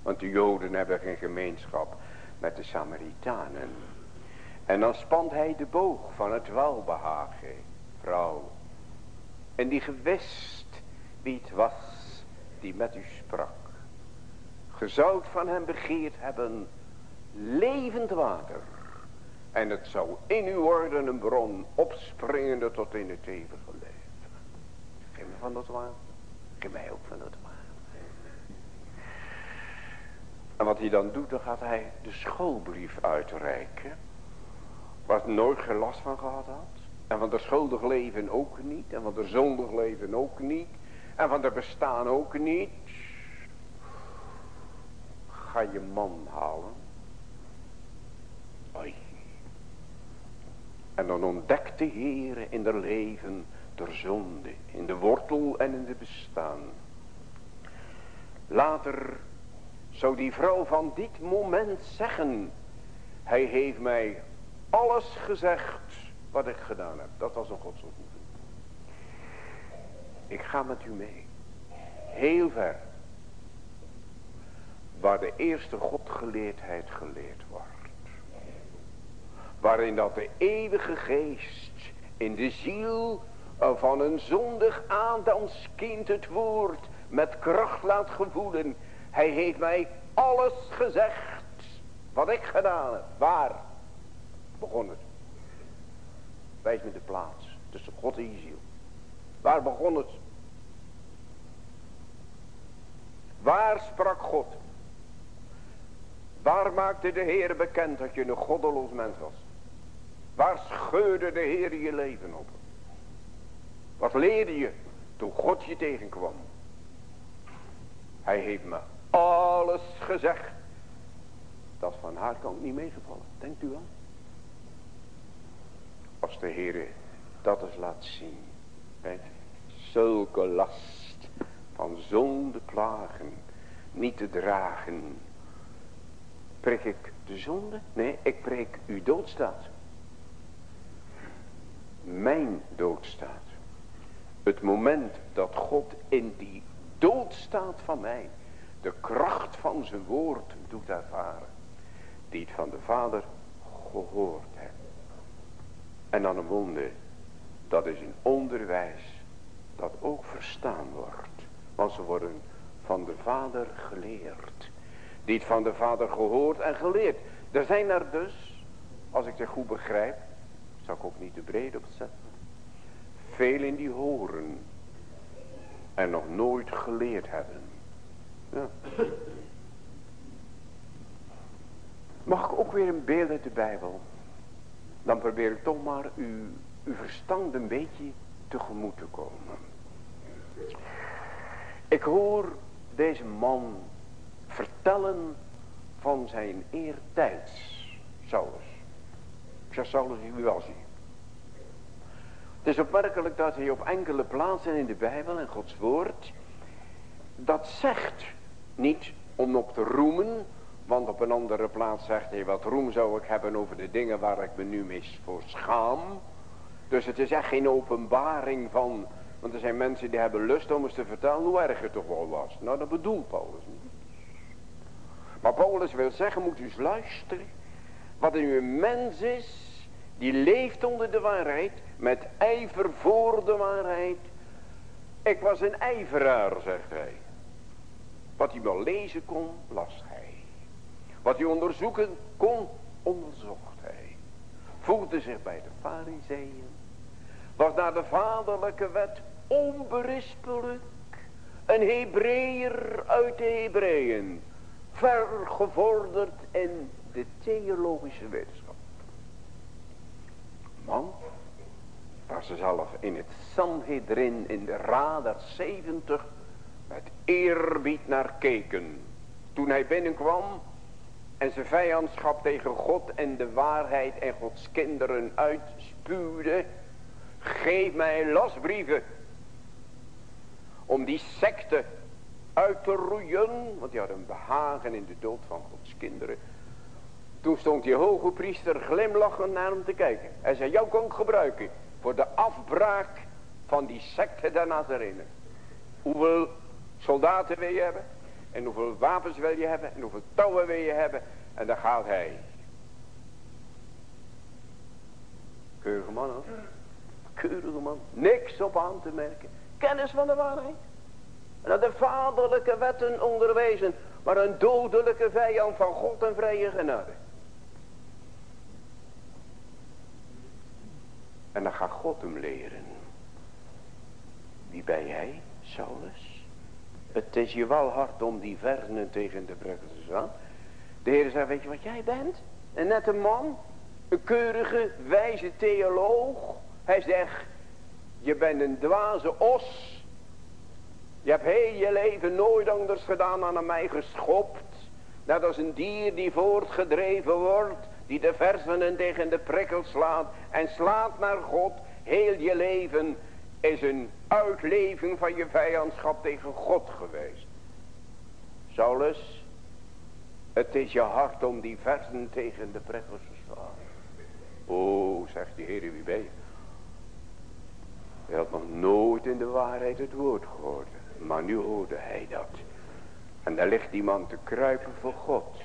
Want de Joden hebben geen gemeenschap met de Samaritanen. En dan spant hij de boog van het welbehagen, vrouw. En die gewist wie het was die met u sprak. Ge van hem begeerd hebben levend water. En het zou in u worden een bron opspringende tot in het eeuwige leven. Geef me van dat water. Geef mij ook van dat water. En wat hij dan doet, dan gaat hij de schoolbrief uitreiken. Waar nooit geen last van gehad had. En van de schuldig leven ook niet. En van de zondig leven ook niet. En van de bestaan ook niet. Ga je man halen. En dan ontdekt de Heer in de leven der zonde. In de wortel en in de bestaan. Later zou die vrouw van dit moment zeggen. Hij heeft mij alles gezegd wat ik gedaan heb. Dat was een godsontmoeting. Ik ga met u mee. Heel ver. Waar de eerste godgeleerdheid geleerd. Waarin dat de eeuwige geest in de ziel van een zondig kind het woord met kracht laat gevoelen. Hij heeft mij alles gezegd wat ik gedaan heb. Waar? begon het. Wijs me de plaats tussen God en je ziel. Waar begon het? Waar sprak God? Waar maakte de Heer bekend dat je een goddeloos mens was? Waar scheurde de Heer je leven op? Wat leerde je toen God je tegenkwam. Hij heeft me alles gezegd. Dat van haar kant niet meegevallen. Denkt u aan? Als de Heer dat eens laat zien. Zulke last van zonde plagen niet te dragen. Prik ik de zonde? Nee, ik prik uw doodstaat. Mijn doodstaat. Het moment dat God in die doodstaat van mij de kracht van zijn woord doet ervaren. Die het van de Vader gehoord heeft. En dan een wonder. Dat is een onderwijs dat ook verstaan wordt. Want ze worden van de Vader geleerd. Die het van de Vader gehoord en geleerd. Er zijn er dus, als ik het goed begrijp, zal ik ook niet te breed opzetten. Velen die horen en nog nooit geleerd hebben. Ja. Mag ik ook weer een beeld uit de Bijbel? Dan probeer ik toch maar uw, uw verstand een beetje tegemoet te komen. Ik hoor deze man vertellen van zijn eertijds. Saulus. Ik zeg Saulus, wie was hij? Het is opmerkelijk dat hij op enkele plaatsen in de Bijbel en Gods woord dat zegt. Niet om op te roemen, want op een andere plaats zegt hij wat roem zou ik hebben over de dingen waar ik me nu mis voor schaam. Dus het is echt geen openbaring van, want er zijn mensen die hebben lust om eens te vertellen hoe erg het toch wel was. Nou dat bedoelt Paulus niet. Maar Paulus wil zeggen, moet u eens luisteren. Wat in een mens is, die leeft onder de waarheid, met ijver voor de waarheid. Ik was een ijveraar, zegt hij. Wat hij wel lezen kon, las hij. Wat hij onderzoeken kon, onderzocht hij. Voegde zich bij de fariseeën. Was naar de vaderlijke wet onberispelijk. Een Hebreeër uit de Hebreeën. Vergevorderd in de theologische wetenschap. Man, ze zelf in het Sanhedrin in de Radar 70 met eerbied naar keken. Toen hij binnenkwam en zijn vijandschap tegen God en de waarheid en Gods kinderen uitspuwde. Geef mij lasbrieven om die secte uit te roeien. Want die hadden behagen in de dood van Gods kinderen. Toen stond die hoge priester glimlachend naar hem te kijken. Hij zei, jou kan ik gebruiken voor de afbraak van die secte der Nazarenen. Hoeveel soldaten wil je hebben? En hoeveel wapens wil je hebben? En hoeveel touwen wil je hebben? En dan gaat hij. Keurige man hoor. Keurige man. Niks op aan te merken. Kennis van de waarheid. En dat de vaderlijke wetten onderwezen. Maar een dodelijke vijand van God en vrije genade. En dan gaat God hem leren. Wie ben jij, Saulus? Het is je wel hard om die versen tegen de bruggen te slaan. De Heer zegt, weet je wat jij bent? Een nette man. Een keurige, wijze theoloog. Hij zegt, je bent een dwaze os. Je hebt heel je leven nooit anders gedaan dan aan mij geschopt. Net als een dier die voortgedreven wordt. Die de versen tegen de prikkel slaat. En slaat naar God. Heel je leven is een uitleving van je vijandschap tegen God geweest. Saulus, het is je hart om die versen tegen de prikkels te slaan. O, zegt de Heer, wie ben je? Hij had nog nooit in de waarheid het woord gehoord. Maar nu hoorde hij dat. En daar ligt die man te kruipen voor God.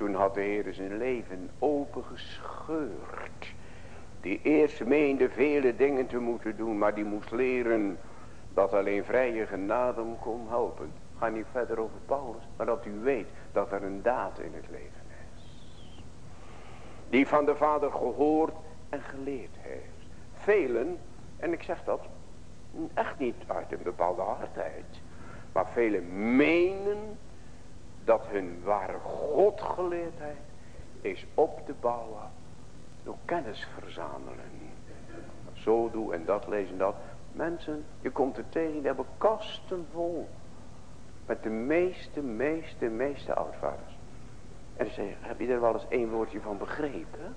Toen had de Heer zijn leven opengescheurd. Die eerst meende vele dingen te moeten doen. Maar die moest leren dat alleen vrije genade hem kon helpen. Ga niet verder over Paulus. Maar dat u weet dat er een daad in het leven is. Die van de Vader gehoord en geleerd heeft. Velen, en ik zeg dat echt niet uit een bepaalde hardheid. Maar velen menen dat hun ware Godgeleerdheid is op te bouwen door kennis verzamelen. Zo doe en dat lezen dat. Mensen, je komt er tegen, die hebben kasten vol. Met de meeste, meeste, meeste oudvaders. En ze zeggen, heb je er wel eens één woordje van begrepen?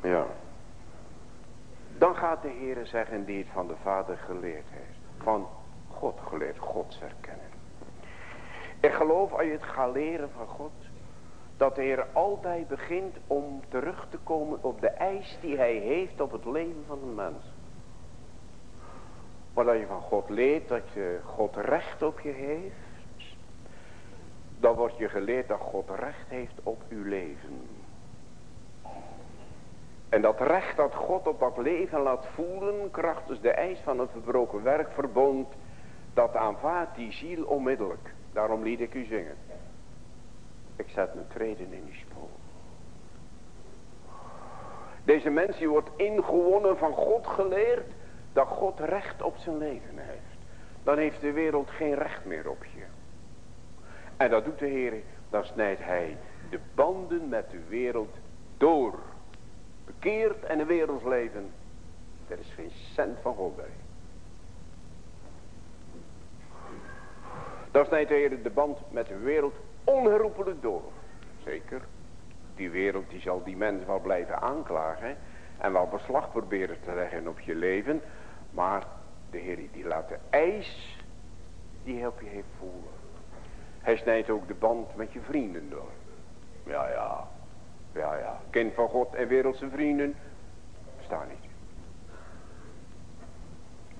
Ja. Dan gaat de Heer zeggen die het van de Vader geleerd heeft. Van God geleerd, Gods herkennen. Ik geloof als je het gaat leren van God. Dat de Heer altijd begint om terug te komen op de eis die hij heeft op het leven van een mens. Maar dat je van God leert dat je God recht op je heeft. Dan wordt je geleerd dat God recht heeft op uw leven. En dat recht dat God op dat leven laat voelen, krachtens de eis van het verbroken werkverbond, dat aanvaardt die ziel onmiddellijk. Daarom liet ik u zingen. Ik zet mijn treden in die spoor. Deze mens die wordt ingewonnen van God geleerd dat God recht op zijn leven heeft. Dan heeft de wereld geen recht meer op je. En dat doet de Heer, dan snijdt hij de banden met de wereld door. Bekeerd en een wereldsleven. Er is geen cent van God bij. Dan snijdt de Heer de band met de wereld onherroepelijk door. Zeker. Die wereld die zal die mensen wel blijven aanklagen. En wel beslag proberen te leggen op je leven. Maar de Heer die laat de eis die op je heeft voelen. Hij snijdt ook de band met je vrienden door. Ja, ja. Ja, ja. Kind van God en wereldse vrienden. Staan niet.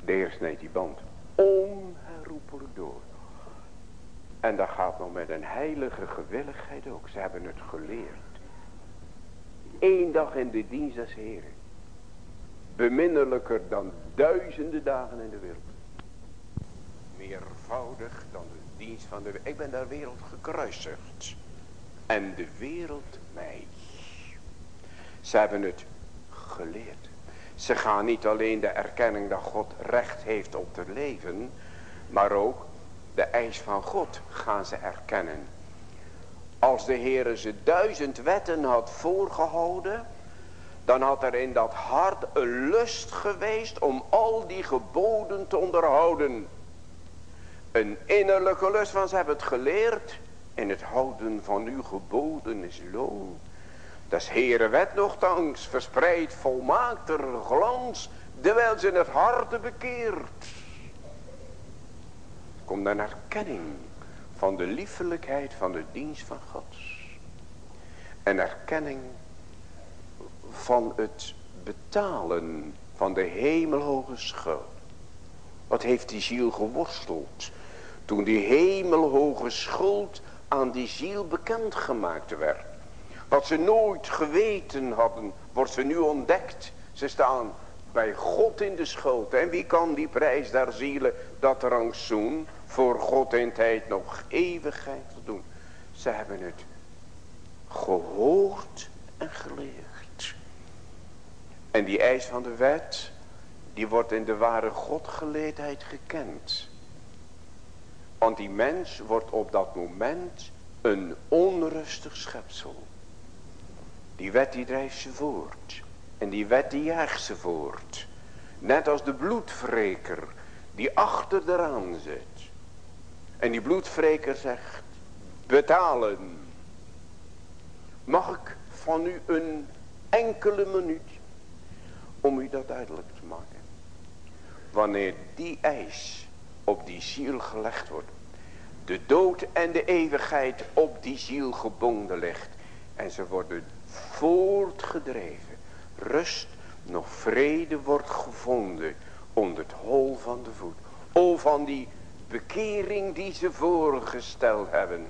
De Heer snijdt die band onherroepelijk door. En dat gaat nog met een heilige gewilligheid ook. Ze hebben het geleerd. Eén dag in de dienst des Heren. Beminnelijker dan duizenden dagen in de wereld. Meervoudig dan de dienst van de wereld. Ik ben daar wereld gekruisigd. En de wereld mij. Ze hebben het geleerd. Ze gaan niet alleen de erkenning dat God recht heeft op te leven. Maar ook de eis van God gaan ze erkennen. Als de Heere ze duizend wetten had voorgehouden. Dan had er in dat hart een lust geweest om al die geboden te onderhouden. Een innerlijke lust, van ze hebben het geleerd. In het houden van uw geboden is loon. Dat is Heere wet nogthans verspreid volmaakter glans. Terwijl ze in het hart bekeert komt een erkenning van de liefelijkheid van de dienst van God. Een erkenning van het betalen van de hemelhoge schuld. Wat heeft die ziel geworsteld toen die hemelhoge schuld aan die ziel bekendgemaakt werd. Wat ze nooit geweten hadden, wordt ze nu ontdekt. Ze staan bij God in de schuld. En wie kan die prijs daar zielen dat rangsoen? Voor God in tijd nog eeuwigheid doen. Ze hebben het gehoord en geleerd. En die eis van de wet, die wordt in de ware Godgeleerdheid gekend. Want die mens wordt op dat moment een onrustig schepsel. Die wet die drijft ze voort. En die wet die jaagt ze voort. Net als de bloedvreker die achter eraan zit. En die bloedvreker zegt, betalen. Mag ik van u een enkele minuut om u dat duidelijk te maken. Wanneer die eis op die ziel gelegd wordt. De dood en de eeuwigheid op die ziel gebonden ligt. En ze worden voortgedreven. Rust, nog vrede wordt gevonden onder het hol van de voet. O van die bekering die ze voorgesteld hebben,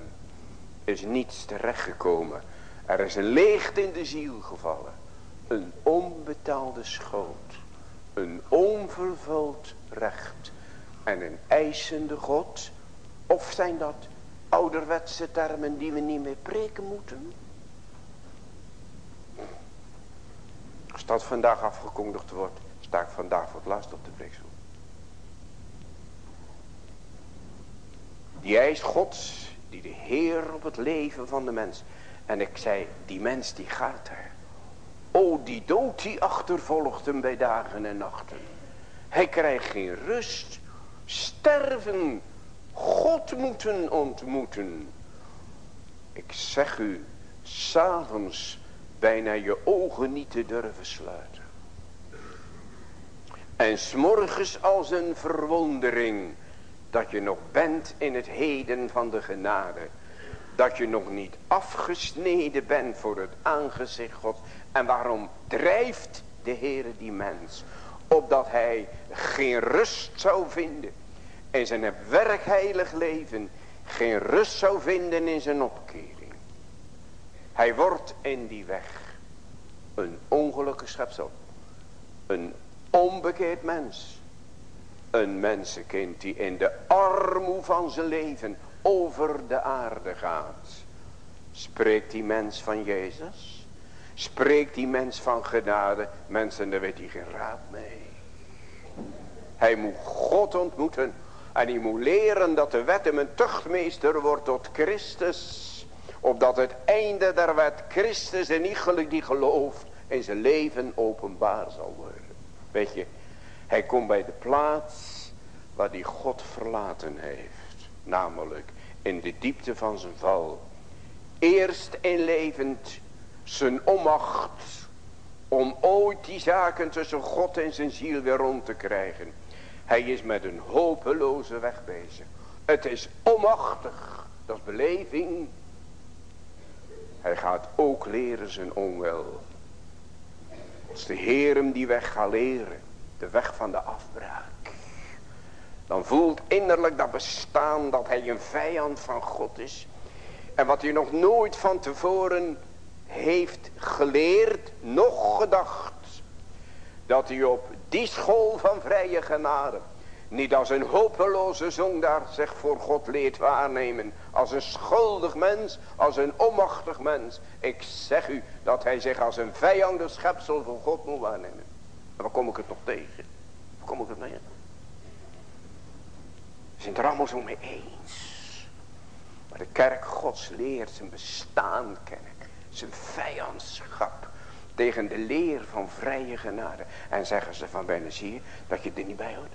is niets terechtgekomen. Er is een leegte in de ziel gevallen. Een onbetaalde schuld. Een onvervuld recht. En een eisende God. Of zijn dat ouderwetse termen die we niet meer preken moeten? Als dat vandaag afgekondigd wordt, sta ik vandaag voor het laatst op de preekstoel. Die eis gods, die de Heer op het leven van de mens. En ik zei, die mens die gaat er. O die dood die achtervolgt hem bij dagen en nachten. Hij krijgt geen rust. Sterven. God moeten ontmoeten. Ik zeg u, s'avonds bijna je ogen niet te durven sluiten. En s'morgens als een verwondering dat je nog bent in het heden van de genade. Dat je nog niet afgesneden bent voor het aangezicht God. En waarom drijft de Heere die mens? Opdat hij geen rust zou vinden in zijn werkheilig leven. Geen rust zou vinden in zijn opkering. Hij wordt in die weg een ongelukkig schepsel. Een onbekeerd mens. Een mensenkind die in de armoe van zijn leven over de aarde gaat. Spreekt die mens van Jezus? Spreekt die mens van genade? Mensen, daar weet hij geen raad mee. Hij moet God ontmoeten. En hij moet leren dat de wet hem een tuchtmeester wordt tot Christus. Opdat het einde der wet Christus en niet die gelooft in zijn leven openbaar zal worden. Weet je, hij komt bij de plaats waar hij God verlaten heeft. Namelijk in de diepte van zijn val. Eerst inlevend zijn onmacht om ooit die zaken tussen God en zijn ziel weer rond te krijgen. Hij is met een hopeloze weg bezig. Het is onmachtig. Dat is beleving. Hij gaat ook leren zijn onwel. Als de Heer hem die weg gaat leren. De weg van de afbraak. Dan voelt innerlijk dat bestaan dat hij een vijand van God is. En wat hij nog nooit van tevoren heeft geleerd, nog gedacht. Dat hij op die school van vrije genade niet als een hopeloze zondaar zich voor God leert waarnemen. Als een schuldig mens, als een onmachtig mens. Ik zeg u dat hij zich als een vijandig schepsel voor God moet waarnemen. Waar kom ik het nog tegen? Waar kom ik het mee? We zijn het er allemaal zo mee eens. Maar de kerk gods leert zijn bestaan kennen. Zijn vijandschap tegen de leer van vrije genade. En zeggen ze van bijna zie je dat je er niet bij hoort.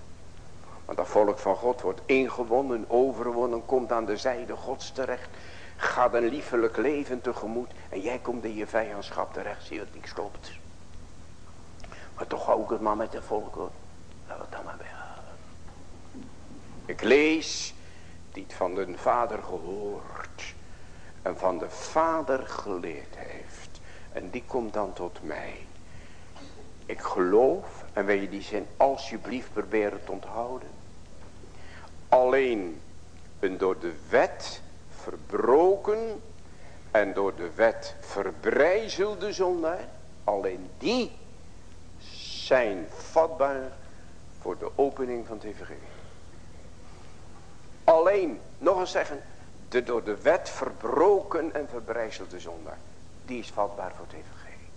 Want dat volk van God wordt ingewonnen, overwonnen, komt aan de zijde gods terecht. Gaat een liefelijk leven tegemoet. En jij komt in je vijandschap terecht, zie je dat niet stopt. Maar toch ook het maar met het volk hoor. We het dan maar bij Ik lees die het van de vader gehoord. En van de vader geleerd heeft. En die komt dan tot mij. Ik geloof, en wil je die zin alsjeblieft proberen te onthouden. Alleen een door de wet verbroken en door de wet verbrijzelde zondaar. Alleen die zijn vatbaar voor de opening van het evangelie. Alleen, nog eens zeggen, de door de wet verbroken en verbrijzelde zondaar. Die is vatbaar voor het evangelie.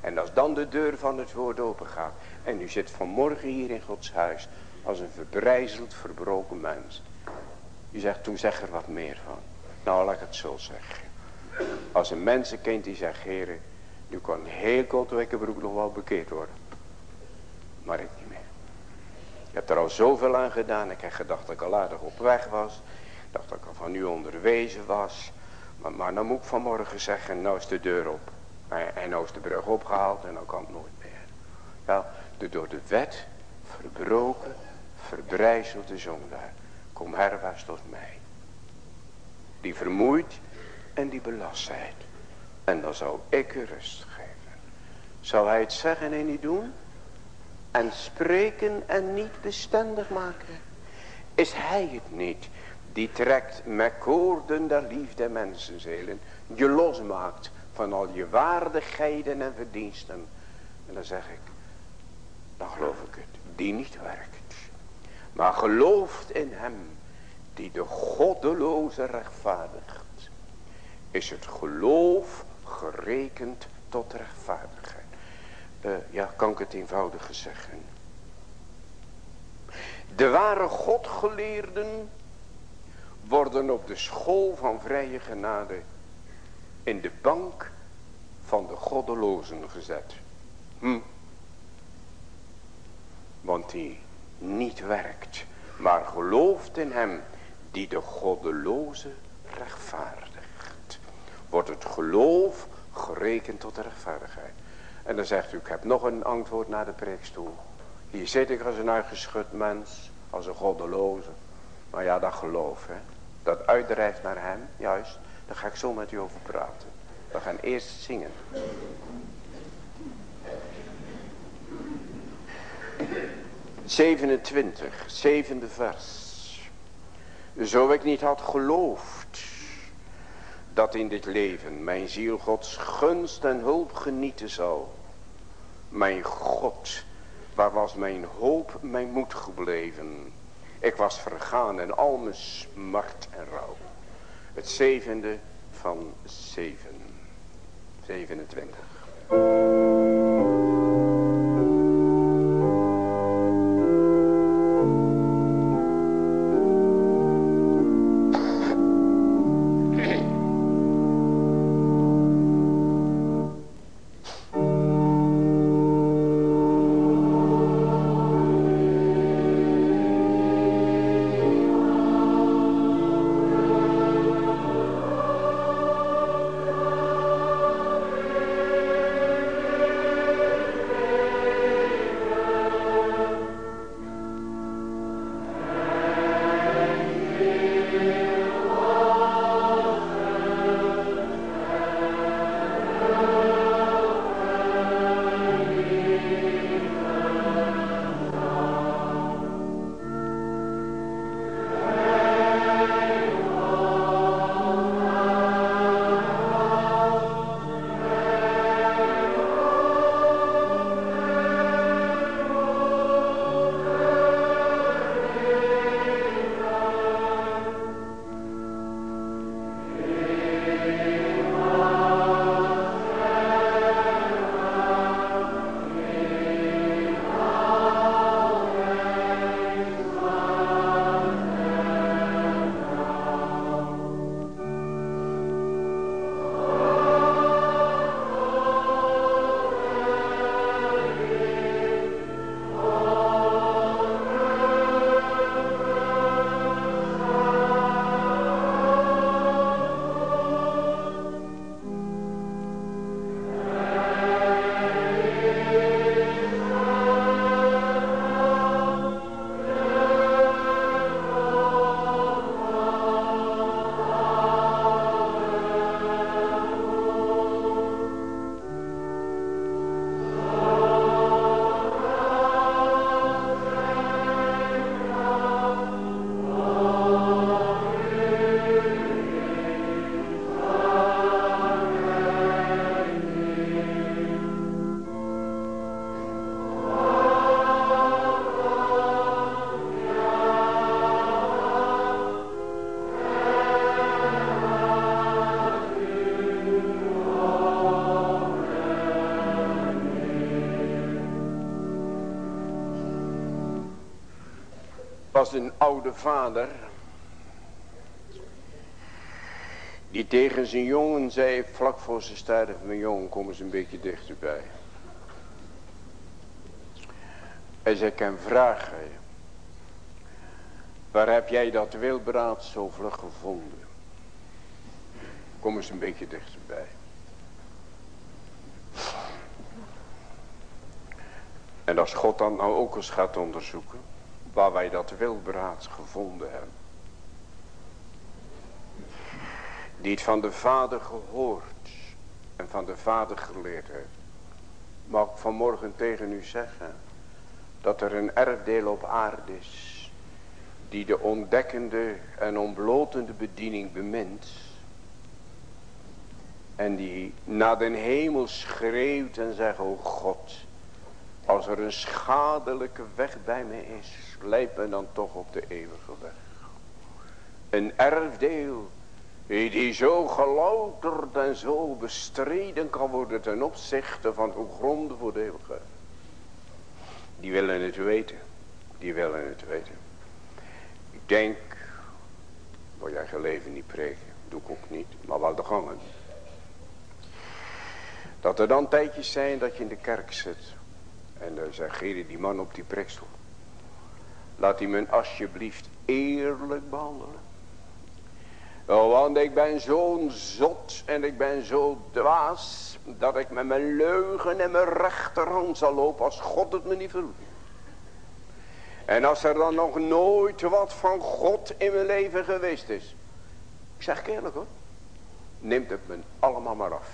En als dan de deur van het woord open gaat. En u zit vanmorgen hier in Gods huis. Als een verbrijzeld, verbroken mens. U zegt, toen zeg er wat meer van. Nou, laat ik het zo zeggen. Als een mensenkind die zegt, heren, nu kan heel Kotwijkenbroek nog wel bekeerd worden. Ik niet meer. Ik heb er al zoveel aan gedaan. Ik heb gedacht dat ik al aardig op weg was. Ik dacht dat ik al van u onderwezen was. Maar, maar dan moet ik vanmorgen zeggen, nou is de deur op. En nou is de brug opgehaald en dan kan het nooit meer. Ja, de door de wet verbroken, verbrijzelde zondaar. Kom herwaarts tot mij. Die vermoeid en die belast. En dan zou ik u rust geven. Zou hij het zeggen en niet doen? En spreken en niet bestendig maken? Is hij het niet die trekt met koorden der liefde mensenzelen. Je losmaakt van al je waardigheden en verdiensten. En dan zeg ik, dan geloof ik het, die niet werkt. Maar gelooft in hem die de goddeloze rechtvaardigt. Is het geloof gerekend tot rechtvaardigheid. Uh, ja, kan ik het eenvoudiger zeggen. De ware godgeleerden worden op de school van vrije genade in de bank van de goddelozen gezet. Hm. Want die niet werkt, maar gelooft in hem die de goddeloze rechtvaardigt. Wordt het geloof gerekend tot de rechtvaardigheid. En dan zegt u, ik heb nog een antwoord naar de preekstoel. Hier zit ik als een uitgeschud mens, als een goddeloze. Maar ja, dat geloof, hè. Dat uitdrijft naar hem, juist. Daar ga ik zo met u over praten. We gaan eerst zingen. 27, zevende vers. Zo ik niet had geloofd dat in dit leven mijn ziel Gods gunst en hulp genieten zou. Mijn God, waar was mijn hoop, mijn moed gebleven? Ik was vergaan en al mijn smart en rouw. Het zevende van zeven. 27. Een oude vader. Die tegen zijn jongen zei, vlak voor zijn sterven, mijn jongen, kom eens een beetje dichterbij. Hij zei, ik kan vragen. Waar heb jij dat wilbraad zo vlug gevonden? Kom eens een beetje dichterbij. En als God dan nou ook eens gaat onderzoeken waar wij dat wilbraad gevonden hebben. Die het van de vader gehoord en van de vader geleerd heeft. Mag ik vanmorgen tegen u zeggen dat er een erfdeel op aarde is die de ontdekkende en ontblotende bediening bemint en die naar den hemel schreeuwt en zegt, o God, als er een schadelijke weg bij me is, leidt me dan toch op de eeuwige weg. Een erfdeel die zo gelouterd en zo bestreden kan worden ten opzichte van hoe gronden voor de eeuwige. Die willen het weten. Die willen het weten. Ik denk, wil jij geleven niet preken, doe ik ook niet, maar wel de gangen. Dat er dan tijdjes zijn dat je in de kerk zit. En dan zegt Gere die man op die preksel. Laat hij me alsjeblieft eerlijk behandelen. Oh, want ik ben zo'n zot en ik ben zo dwaas. Dat ik met mijn leugen en mijn rechterhand zal lopen als God het me niet wil. En als er dan nog nooit wat van God in mijn leven geweest is. Ik zeg eerlijk hoor. Neemt het me allemaal maar af.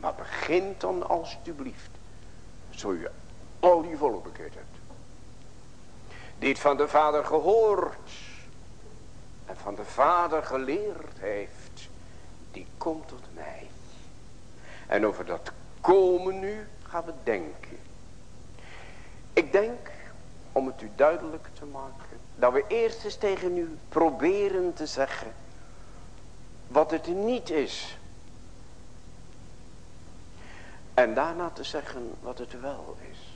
Maar begint dan alsjeblieft. Zo je al die volk bekeerd hebt. Die het van de vader gehoord. En van de vader geleerd heeft. Die komt tot mij. En over dat komen nu gaan we denken. Ik denk, om het u duidelijk te maken. Dat we eerst eens tegen u proberen te zeggen. Wat het niet is. En daarna te zeggen wat het wel is.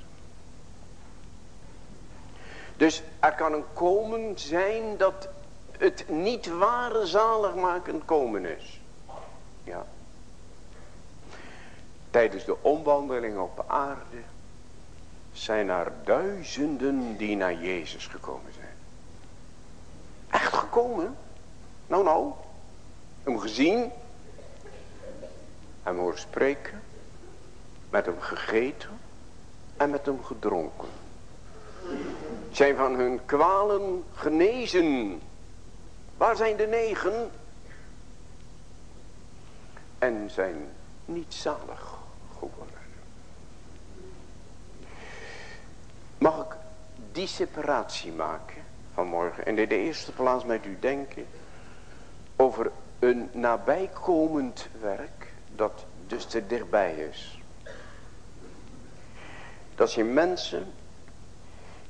Dus er kan een komen zijn dat het niet ware zaligmakend komen is. Ja. Tijdens de omwandeling op aarde zijn er duizenden die naar Jezus gekomen zijn. Echt gekomen? Nou nou. Hem gezien. Hem horen spreken. Met hem gegeten. En met hem gedronken. Zijn van hun kwalen genezen. Waar zijn de negen? En zijn niet zalig geworden. Mag ik die separatie maken vanmorgen. En in de eerste plaats met u denken over een nabijkomend werk dat dus te dichtbij is. Dat zijn mensen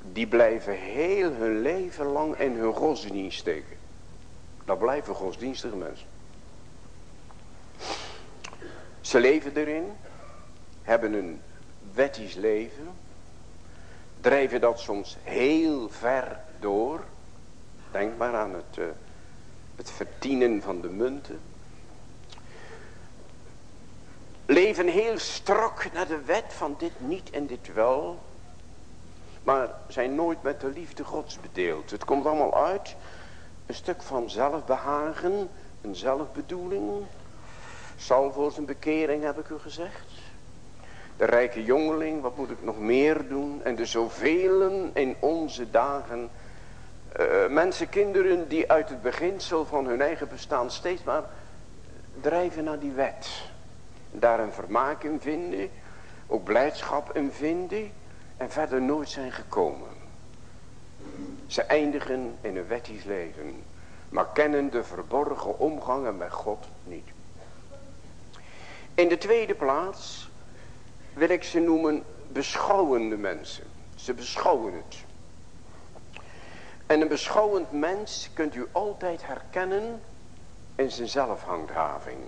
die blijven heel hun leven lang in hun godsdienst steken. Dat blijven godsdienstige mensen. Ze leven erin, hebben een wettisch leven, drijven dat soms heel ver door. Denk maar aan het, uh, het vertienen van de munten. Leven heel strak naar de wet van dit niet en dit wel. Maar zijn nooit met de liefde gods bedeeld. Het komt allemaal uit. Een stuk van zelfbehagen. Een zelfbedoeling. Zal voor zijn bekering heb ik u gezegd. De rijke jongeling, wat moet ik nog meer doen? En de zoveel in onze dagen. Uh, mensen, kinderen die uit het beginsel van hun eigen bestaan steeds maar drijven naar die wet. Daar een vermaak in vinden. Ook blijdschap in vinden en verder nooit zijn gekomen. Ze eindigen in een wettisch leven, maar kennen de verborgen omgangen met God niet. In de tweede plaats wil ik ze noemen beschouwende mensen. Ze beschouwen het. En een beschouwend mens kunt u altijd herkennen in zijn zelfhandhaving.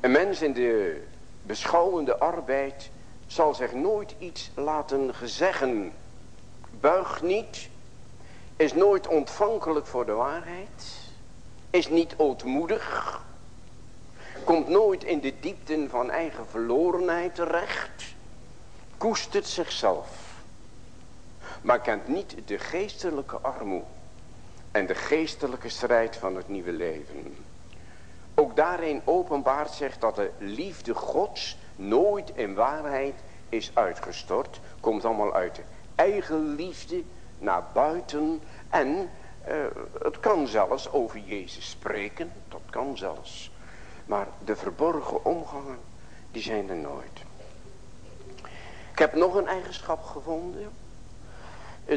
Een mens in de beschouwende arbeid zal zich nooit iets laten gezeggen. Buigt niet, is nooit ontvankelijk voor de waarheid, is niet ootmoedig, komt nooit in de diepten van eigen verlorenheid terecht, koestert zichzelf, maar kent niet de geestelijke armoede en de geestelijke strijd van het nieuwe leven. Ook daarin openbaart zich dat de liefde gods nooit in waarheid is uitgestort. Komt allemaal uit de eigen liefde naar buiten. En uh, het kan zelfs over Jezus spreken. Dat kan zelfs. Maar de verborgen omgangen, die zijn er nooit. Ik heb nog een eigenschap gevonden.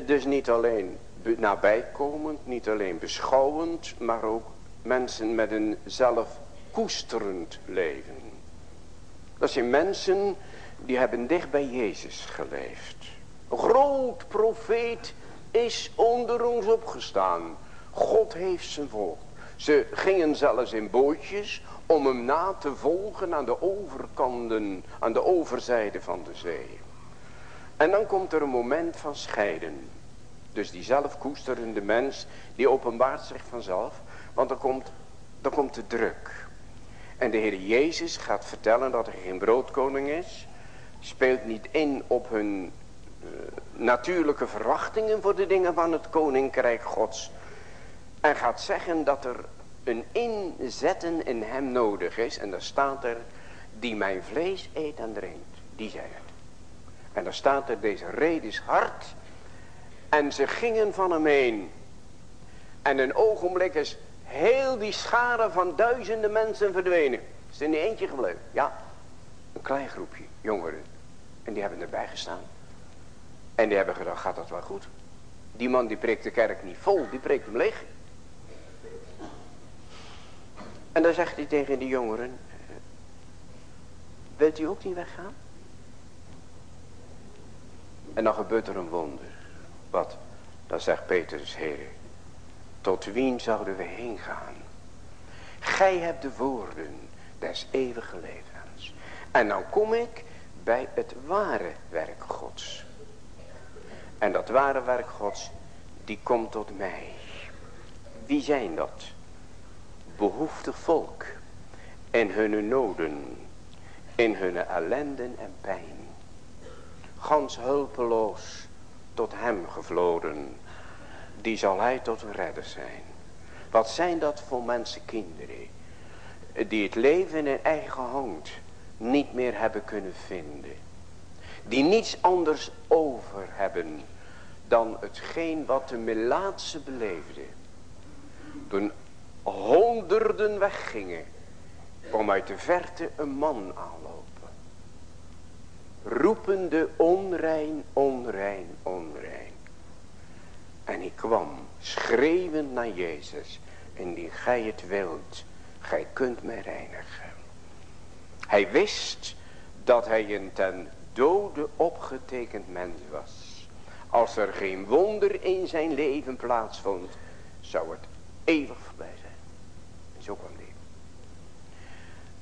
Dus niet alleen nabijkomend, niet alleen beschouwend, maar ook mensen met een zelf koesterend leven. Dat zijn mensen die hebben dicht bij Jezus geleefd. Een groot profeet is onder ons opgestaan. God heeft zijn volk. Ze gingen zelfs in bootjes om hem na te volgen aan de overkanten, aan de overzijde van de zee. En dan komt er een moment van scheiden. Dus die zelfkoesterende mens, die openbaart zich vanzelf. Want dan komt, dan komt de druk. En de Heer Jezus gaat vertellen dat er geen broodkoning is. Speelt niet in op hun uh, natuurlijke verwachtingen voor de dingen van het koninkrijk gods. En gaat zeggen dat er een inzetten in hem nodig is. En dan staat er, die mijn vlees eet en drinkt. Die zei het. En dan staat er, deze reden is hard. En ze gingen van hem heen. En een ogenblik is heel die schade van duizenden mensen verdwenen. Is er niet eentje gebleven? Ja, een klein groepje jongeren. En die hebben erbij gestaan. En die hebben gedacht, gaat dat wel goed? Die man die preekt de kerk niet vol, die preekt hem leeg. En dan zegt hij tegen die jongeren, wilt u ook niet weggaan? En dan gebeurt er een wonder. Wat? Dan zegt Petrus, Heer, tot wien zouden we heen gaan? Gij hebt de woorden des eeuwige levens. En dan kom ik bij het ware werk gods. En dat ware werk gods, die komt tot mij. Wie zijn dat? Behoeftig volk. In hun noden. In hun ellenden en pijn. Gans hulpeloos tot hem gevloden. Die zal hij tot een redder zijn. Wat zijn dat voor mensen kinderen. Die het leven in eigen hand niet meer hebben kunnen vinden. Die niets anders over hebben dan hetgeen wat de Melaatse beleefde. Toen honderden weggingen om uit de verte een man aanlopen. Roepende onrein, onrein, onrein. En hij kwam schreeuwend naar Jezus. En die gij het wilt, gij kunt mij reinigen. Hij wist dat hij een ten dode opgetekend mens was. Als er geen wonder in zijn leven plaatsvond, zou het eeuwig voorbij zijn. En zo kwam die.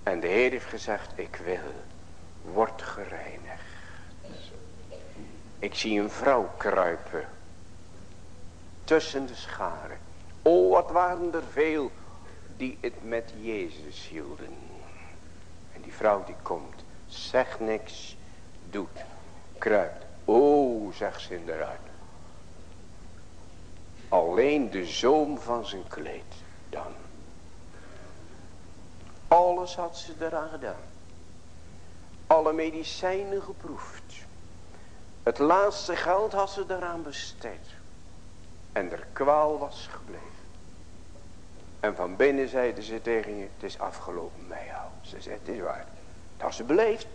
En de Heer heeft gezegd, ik wil, word gereinigd. Ik zie een vrouw kruipen. Tussen de scharen. O, wat waren er veel die het met Jezus hielden vrouw die komt, zegt niks, doet, kruipt. O, zegt ze inderdaad. Alleen de zoom van zijn kleed dan. Alles had ze eraan gedaan. Alle medicijnen geproefd. Het laatste geld had ze eraan besteed. En de kwaal was gebleven. En van binnen zeiden ze tegen je, het is afgelopen met jou. Ze zei, het is waar. Dat ze beleefd.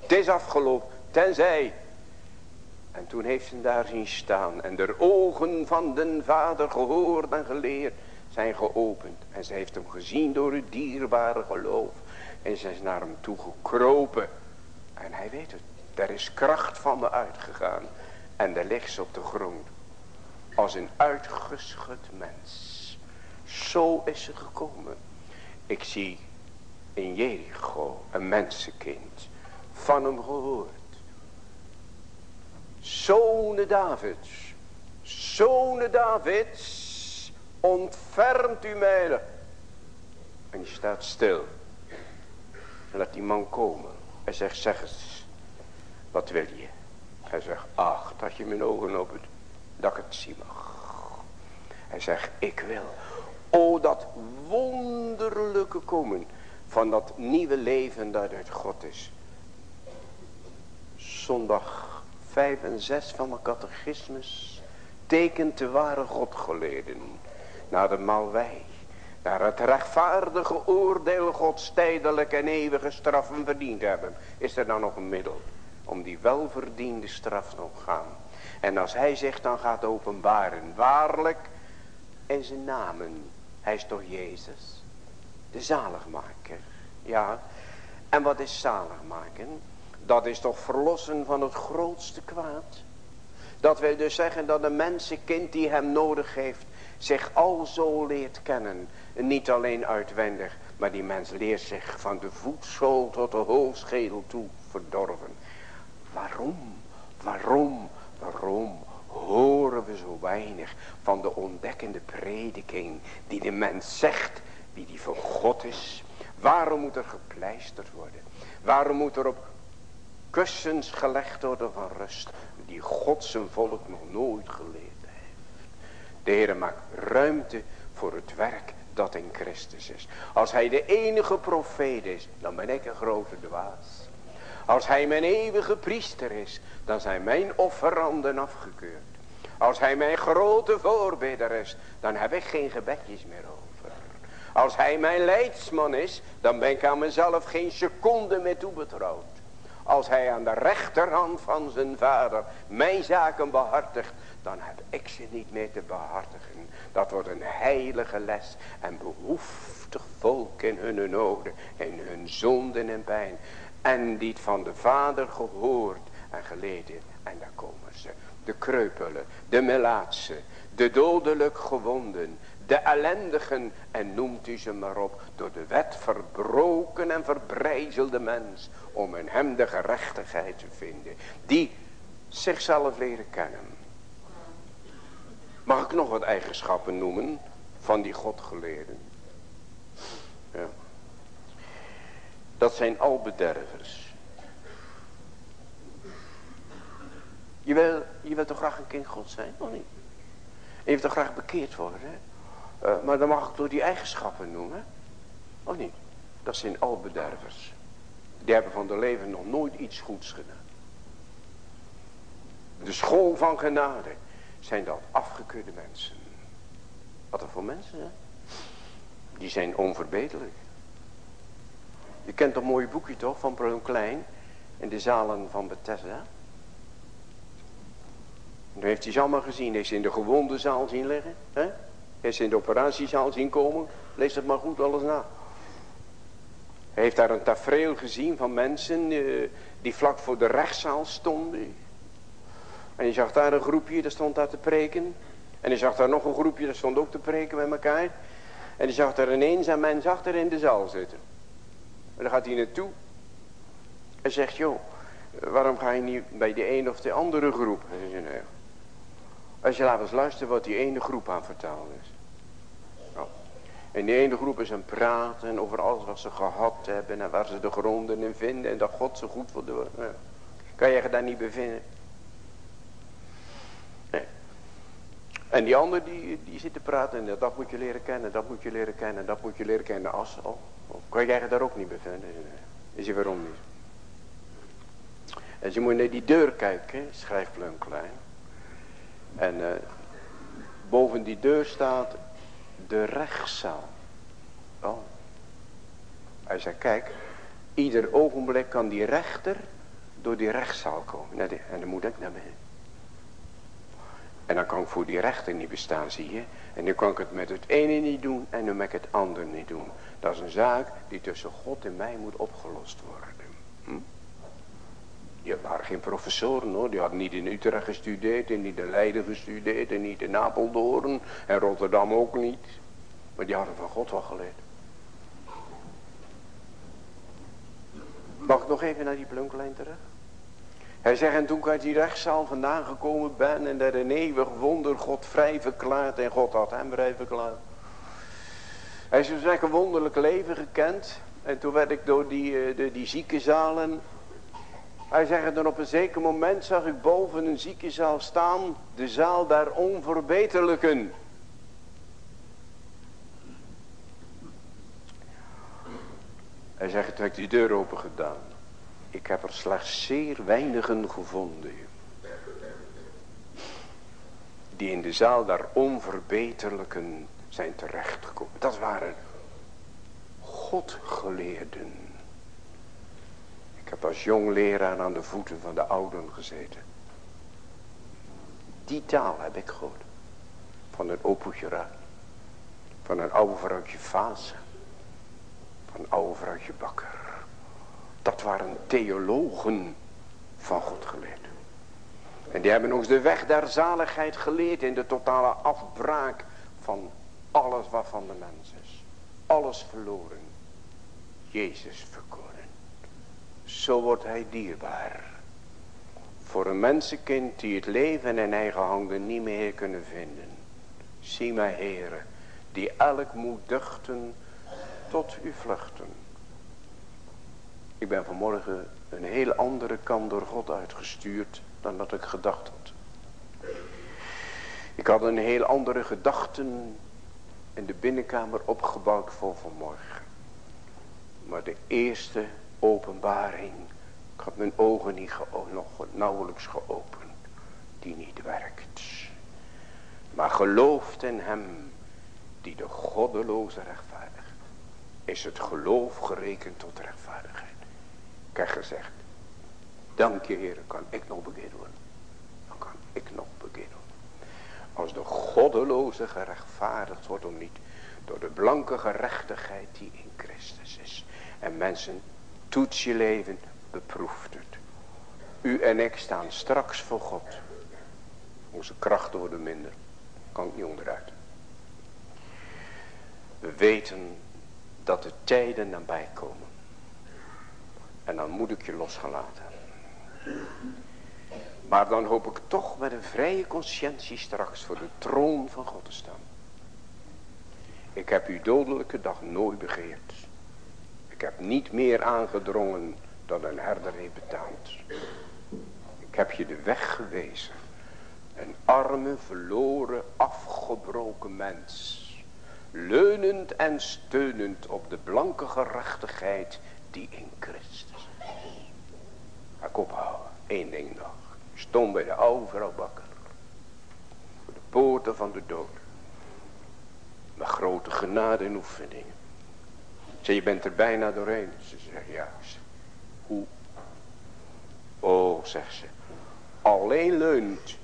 Het is afgelopen, tenzij. En toen heeft ze daar zien staan. En de ogen van den vader gehoord en geleerd zijn geopend. En ze heeft hem gezien door het dierbare geloof. En ze is naar hem toe gekropen. En hij weet het. Er is kracht van me uitgegaan. En daar ligt ze op de grond. Als een uitgeschud mens. Zo is ze gekomen. Ik zie in Jericho een mensenkind. Van hem gehoord. Zonen Davids. Zonen Davids. Ontfermt u mij. En die staat stil. En laat die man komen. Hij zegt, zeg eens. Wat wil je? Hij zegt, ach, dat je mijn ogen opent. Dat ik het zien mag. Hij zegt, ik wil O dat wonderlijke komen van dat nieuwe leven dat uit God is. Zondag 5 en 6 van mijn catechismus tekent de ware God geleden. Naar de malwij. Naar het rechtvaardige oordeel Gods tijdelijk en eeuwige straffen verdiend hebben. Is er dan nog een middel om die welverdiende straf nog gaan. En als hij zegt dan gaat openbaren. Waarlijk in zijn namen hij is toch Jezus. De zaligmaker. Ja. En wat is zaligmaken? Dat is toch verlossen van het grootste kwaad. Dat wil dus zeggen dat een mensenkind die hem nodig heeft. Zich al zo leert kennen. Niet alleen uitwendig. Maar die mens leert zich van de voetzool tot de hoofdschedel toe verdorven. Waarom? Waarom? Waarom? horen we zo weinig van de ontdekkende prediking die de mens zegt wie die van God is, Waarom moet er gepleisterd worden? Waarom moet er op kussens gelegd worden van rust? Die God zijn volk nog nooit geleerd heeft. De Heer maakt ruimte voor het werk dat in Christus is. Als hij de enige profeet is, dan ben ik een grote dwaas. Als hij mijn eeuwige priester is, dan zijn mijn offeranden afgekeurd. Als hij mijn grote voorbidder is, dan heb ik geen gebedjes meer over. Als hij mijn leidsman is, dan ben ik aan mezelf geen seconde meer toebetrouwd. Als hij aan de rechterhand van zijn vader mijn zaken behartigt, dan heb ik ze niet meer te behartigen. Dat wordt een heilige les en behoeftig volk in hun noden, in hun zonden en pijn. En die van de vader gehoord en geleden. En daar komen ze. De kreupelen, de melaatse, de dodelijk gewonden, de ellendigen en noemt u ze maar op. Door de wet verbroken en verbrijzelde mens. Om in hem de gerechtigheid te vinden. Die zichzelf leren kennen. Mag ik nog wat eigenschappen noemen van die godgeleerden? Dat zijn albedervers. Je wil, je wil toch graag een kind God zijn, of niet? je wilt toch graag bekeerd worden, hè? Uh, maar dan mag ik door die eigenschappen noemen. Of niet? Dat zijn albedervers. Die hebben van de leven nog nooit iets goeds gedaan. De school van genade zijn dat afgekeurde mensen. Wat er voor mensen, hè? Die zijn onverbeterlijk. Je kent dat mooie boekje toch van Bruin Klein. In de zalen van Bethesda. Nu heeft hij ze allemaal gezien. Heeft ze in de gewonde zaal zien liggen. Hè? Heeft ze in de operatiezaal zien komen. Lees het maar goed alles na. Hij heeft daar een tafereel gezien van mensen uh, die vlak voor de rechtszaal stonden. En je zag daar een groepje, dat stond daar te preken. En je zag daar nog een groepje, dat stond ook te preken met elkaar. En je zag daar een eenzaam mens achter in de zaal zitten. En dan gaat hij naartoe. En zegt, joh, waarom ga je niet bij de een of de andere groep? En zegt, nee. Als je laat eens luisteren wat die ene groep aan vertellen is. Nou, en die ene groep is een praten over alles wat ze gehad hebben en waar ze de gronden in vinden en dat God zo goed voor de... Nou, kan je je daar niet bevinden? En die ander die, die zit te praten en dat moet je leren kennen, dat moet je leren kennen, dat moet je leren kennen. As, oh, kan jij je daar ook niet bevinden? Is je waarom niet? En je moet naar die deur kijken, schrijft Klein. En uh, boven die deur staat de rechtszaal. Oh. Hij zei, kijk, ieder ogenblik kan die rechter door die rechtszaal komen. En dan moet ik naar binnen. En dan kan ik voor die rechter niet bestaan, zie je. En dan kan ik het met het ene niet doen en dan met het andere niet doen. Dat is een zaak die tussen God en mij moet opgelost worden. Hm? Die waren geen professoren hoor. Die hadden niet in Utrecht gestudeerd en niet in Leiden gestudeerd en niet in Apeldoorn en Rotterdam ook niet. Maar die hadden van God wel geleerd. Mag ik nog even naar die plunklijn terug? Hij zegt, en toen ik uit die rechtszaal vandaan gekomen ben en dat een eeuwig wonder God vrij verklaard en God had hem vrij verklaard. Hij heeft dus een wonderlijk leven gekend. En toen werd ik door die, eh, de, die ziekenzalen. Hij zegt, dan op een zeker moment zag ik boven een ziekenzaal staan. De zaal daar onverbeterlijken. Hij zegt, toen heb ik die deur open gedaan. Ik heb er slechts zeer weinigen gevonden. Die in de zaal daar onverbeterlijken zijn terechtgekomen. Dat waren Godgeleerden. Ik heb als jong leraar aan de voeten van de ouden gezeten. Die taal heb ik gehoord. Van een opoetje Van een oude vrouwtje Fase. Van een oude vrouwtje Bakker. Dat waren theologen van God geleerd. En die hebben ons de weg der zaligheid geleerd in de totale afbraak van alles wat van de mens is. Alles verloren. Jezus verkoren. Zo wordt hij dierbaar. Voor een mensenkind die het leven in eigen handen niet meer kunnen vinden. Zie mij heren, die elk moet duchten tot u vluchten. Ik ben vanmorgen een hele andere kant door God uitgestuurd dan dat ik gedacht had. Ik had een heel andere gedachten in de binnenkamer opgebouwd voor vanmorgen. Maar de eerste openbaring, ik had mijn ogen niet nog nauwelijks geopend, die niet werkt. Maar gelooft in hem die de goddeloze rechtvaardigt, is het geloof gerekend tot rechtvaardigheid. Heb gezegd, dank je Heer, kan ik nog beginnen. Dan kan ik nog beginnen. Als de goddeloze gerechtvaardigd wordt om niet door de blanke gerechtigheid die in Christus is. En mensen, toets je leven, beproeft het. U en ik staan straks voor God. Onze krachten worden minder. Kan ik niet onderuit. We weten dat de tijden nabij komen. En dan moet ik je los gaan laten. Maar dan hoop ik toch met een vrije conscientie straks voor de troon van God te staan. Ik heb uw dodelijke dag nooit begeerd. Ik heb niet meer aangedrongen dan een herder heeft betaald. Ik heb je de weg gewezen. Een arme, verloren, afgebroken mens. Leunend en steunend op de blanke gerechtigheid die in Christus Ga ik ophouden. Eén ding nog. Stond bij de oude vrouw Bakker. Voor de poorten van de dood. Met grote genade en oefeningen. Ze, je bent er bijna doorheen. Ze zegt, ja. Hoe? Oh, zegt ze. Alleen leunt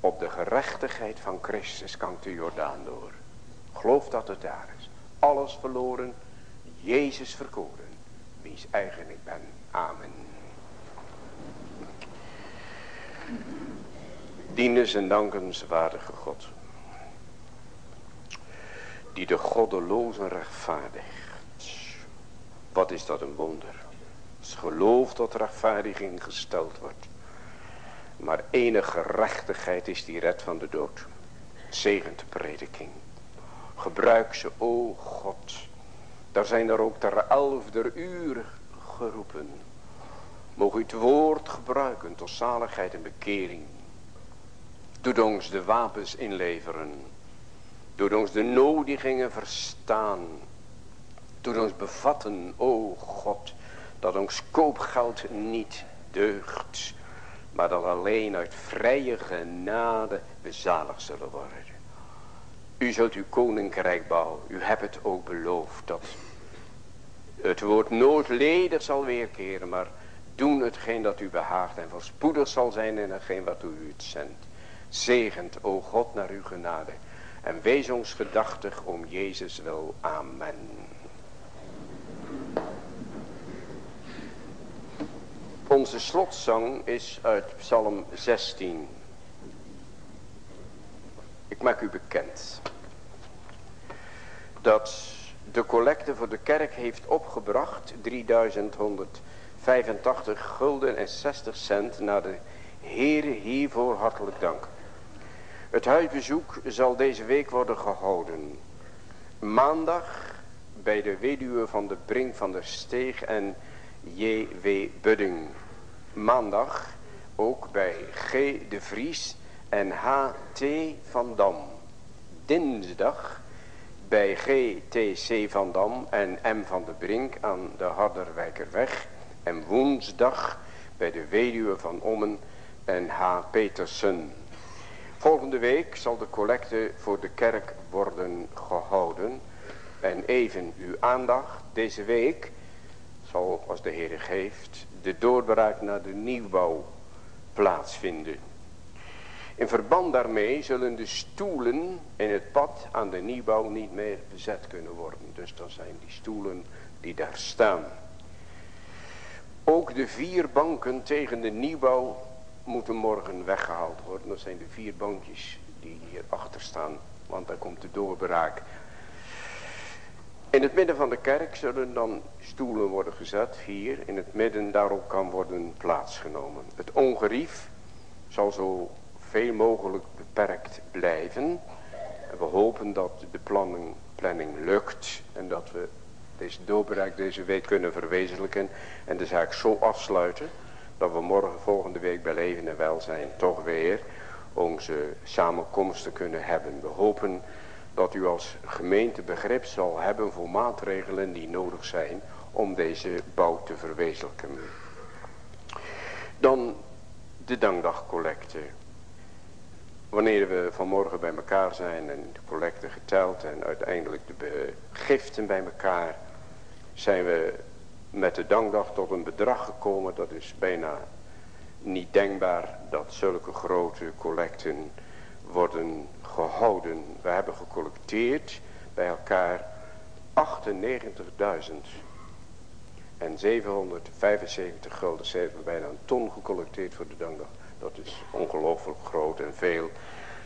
op de gerechtigheid van Christus kan de Jordaan door. Geloof dat het daar is. Alles verloren. Jezus verkoren. Wiens eigen ik ben. Amen. Dienens en dankenswaardige God. Die de goddelozen rechtvaardigt. Wat is dat een wonder. Als geloof tot rechtvaardiging gesteld wordt. Maar enige gerechtigheid is die red van de dood. Zegent de prediking. Gebruik ze, o God. Daar zijn er ook ter elfde uur geroepen. Mogen u het woord gebruiken tot zaligheid en bekering. Doe ons de wapens inleveren. Doe ons de nodigingen verstaan. Doe ons bevatten, o God, dat ons koopgeld niet deugt. Maar dat alleen uit vrije genade we zalig zullen worden. U zult uw koninkrijk bouwen. U hebt het ook beloofd dat het woord nooit ledig zal weerkeren. Maar doen hetgeen dat u behaagt en voorspoedig zal zijn in hetgeen wat u het zendt. Zegent, o God, naar uw genade. En wees ons gedachtig om Jezus wil. Amen. Onze slotzang is uit Psalm 16. Ik maak u bekend dat de collecte voor de kerk heeft opgebracht 3185 gulden en 60 cent naar de Heere hiervoor hartelijk dank. Het huisbezoek zal deze week worden gehouden. Maandag bij de weduwe van de Brink van der Steeg en J.W. Budding. Maandag ook bij G. de Vries en H.T. van Dam. Dinsdag bij G.T.C. van Dam en M. van de Brink aan de Harderwijkerweg. En woensdag bij de weduwe van Ommen en H. Petersen. Volgende week zal de collecte voor de kerk worden gehouden. En even uw aandacht. Deze week zal, als de Heer geeft, de doorbraak naar de nieuwbouw plaatsvinden. In verband daarmee zullen de stoelen in het pad aan de nieuwbouw niet meer bezet kunnen worden. Dus dan zijn die stoelen die daar staan. Ook de vier banken tegen de nieuwbouw moeten morgen weggehaald worden. Dat zijn de vier bankjes die hier achter staan. Want daar komt de doorbraak. In het midden van de kerk zullen dan stoelen worden gezet. Hier in het midden daarop kan worden plaatsgenomen. Het ongerief zal zo veel mogelijk beperkt blijven. En we hopen dat de planning, planning lukt. En dat we deze doorbraak deze week kunnen verwezenlijken. En de zaak zo afsluiten dat we morgen volgende week bij leven en welzijn toch weer onze samenkomsten kunnen hebben. We hopen dat u als gemeente begrip zal hebben voor maatregelen die nodig zijn om deze bouw te verwezenlijken. Dan de dankdagcollecte. Wanneer we vanmorgen bij elkaar zijn en de collecte geteld en uiteindelijk de giften bij elkaar, zijn we met de dankdag tot een bedrag gekomen. Dat is bijna niet denkbaar dat zulke grote collecten worden gehouden. We hebben gecollecteerd bij elkaar 98.000 en 775 gulden. Ze hebben bijna een ton gecollecteerd voor de dankdag. Dat is ongelooflijk groot en veel.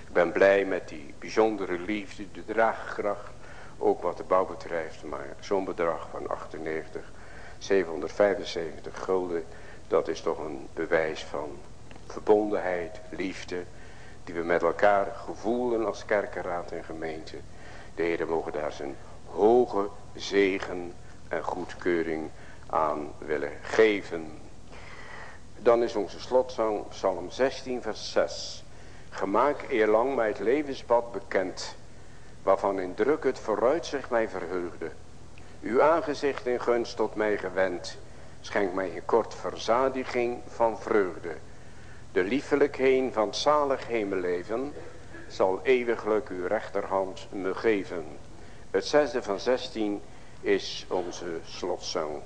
Ik ben blij met die bijzondere liefde, de draagkracht. Ook wat de bouw betreft. Maar zo'n bedrag van 98, 775 gulden. Dat is toch een bewijs van verbondenheid, liefde. Die we met elkaar gevoelen als kerkenraad en gemeente. De Heer mogen daar zijn hoge zegen en goedkeuring aan willen geven. Dan is onze slotzang Psalm 16 vers 6. Gemaak eerlang mij het levenspad bekend, waarvan in druk het vooruitzicht mij verheugde. Uw aangezicht in gunst tot mij gewend, schenk mij een kort verzadiging van vreugde. De liefelijkheid van zalig hemelleven zal eeuwiglijk uw rechterhand me geven. Het zesde van 16 is onze slotzang.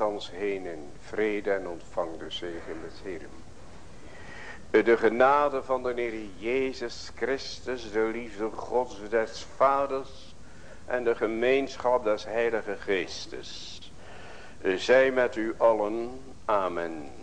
Ons heen in vrede en ontvang de zegen des Heeren. De genade van de Heer Jezus Christus, de liefde Gods des Vaders en de gemeenschap des Heilige Geestes. Zij met u allen. Amen.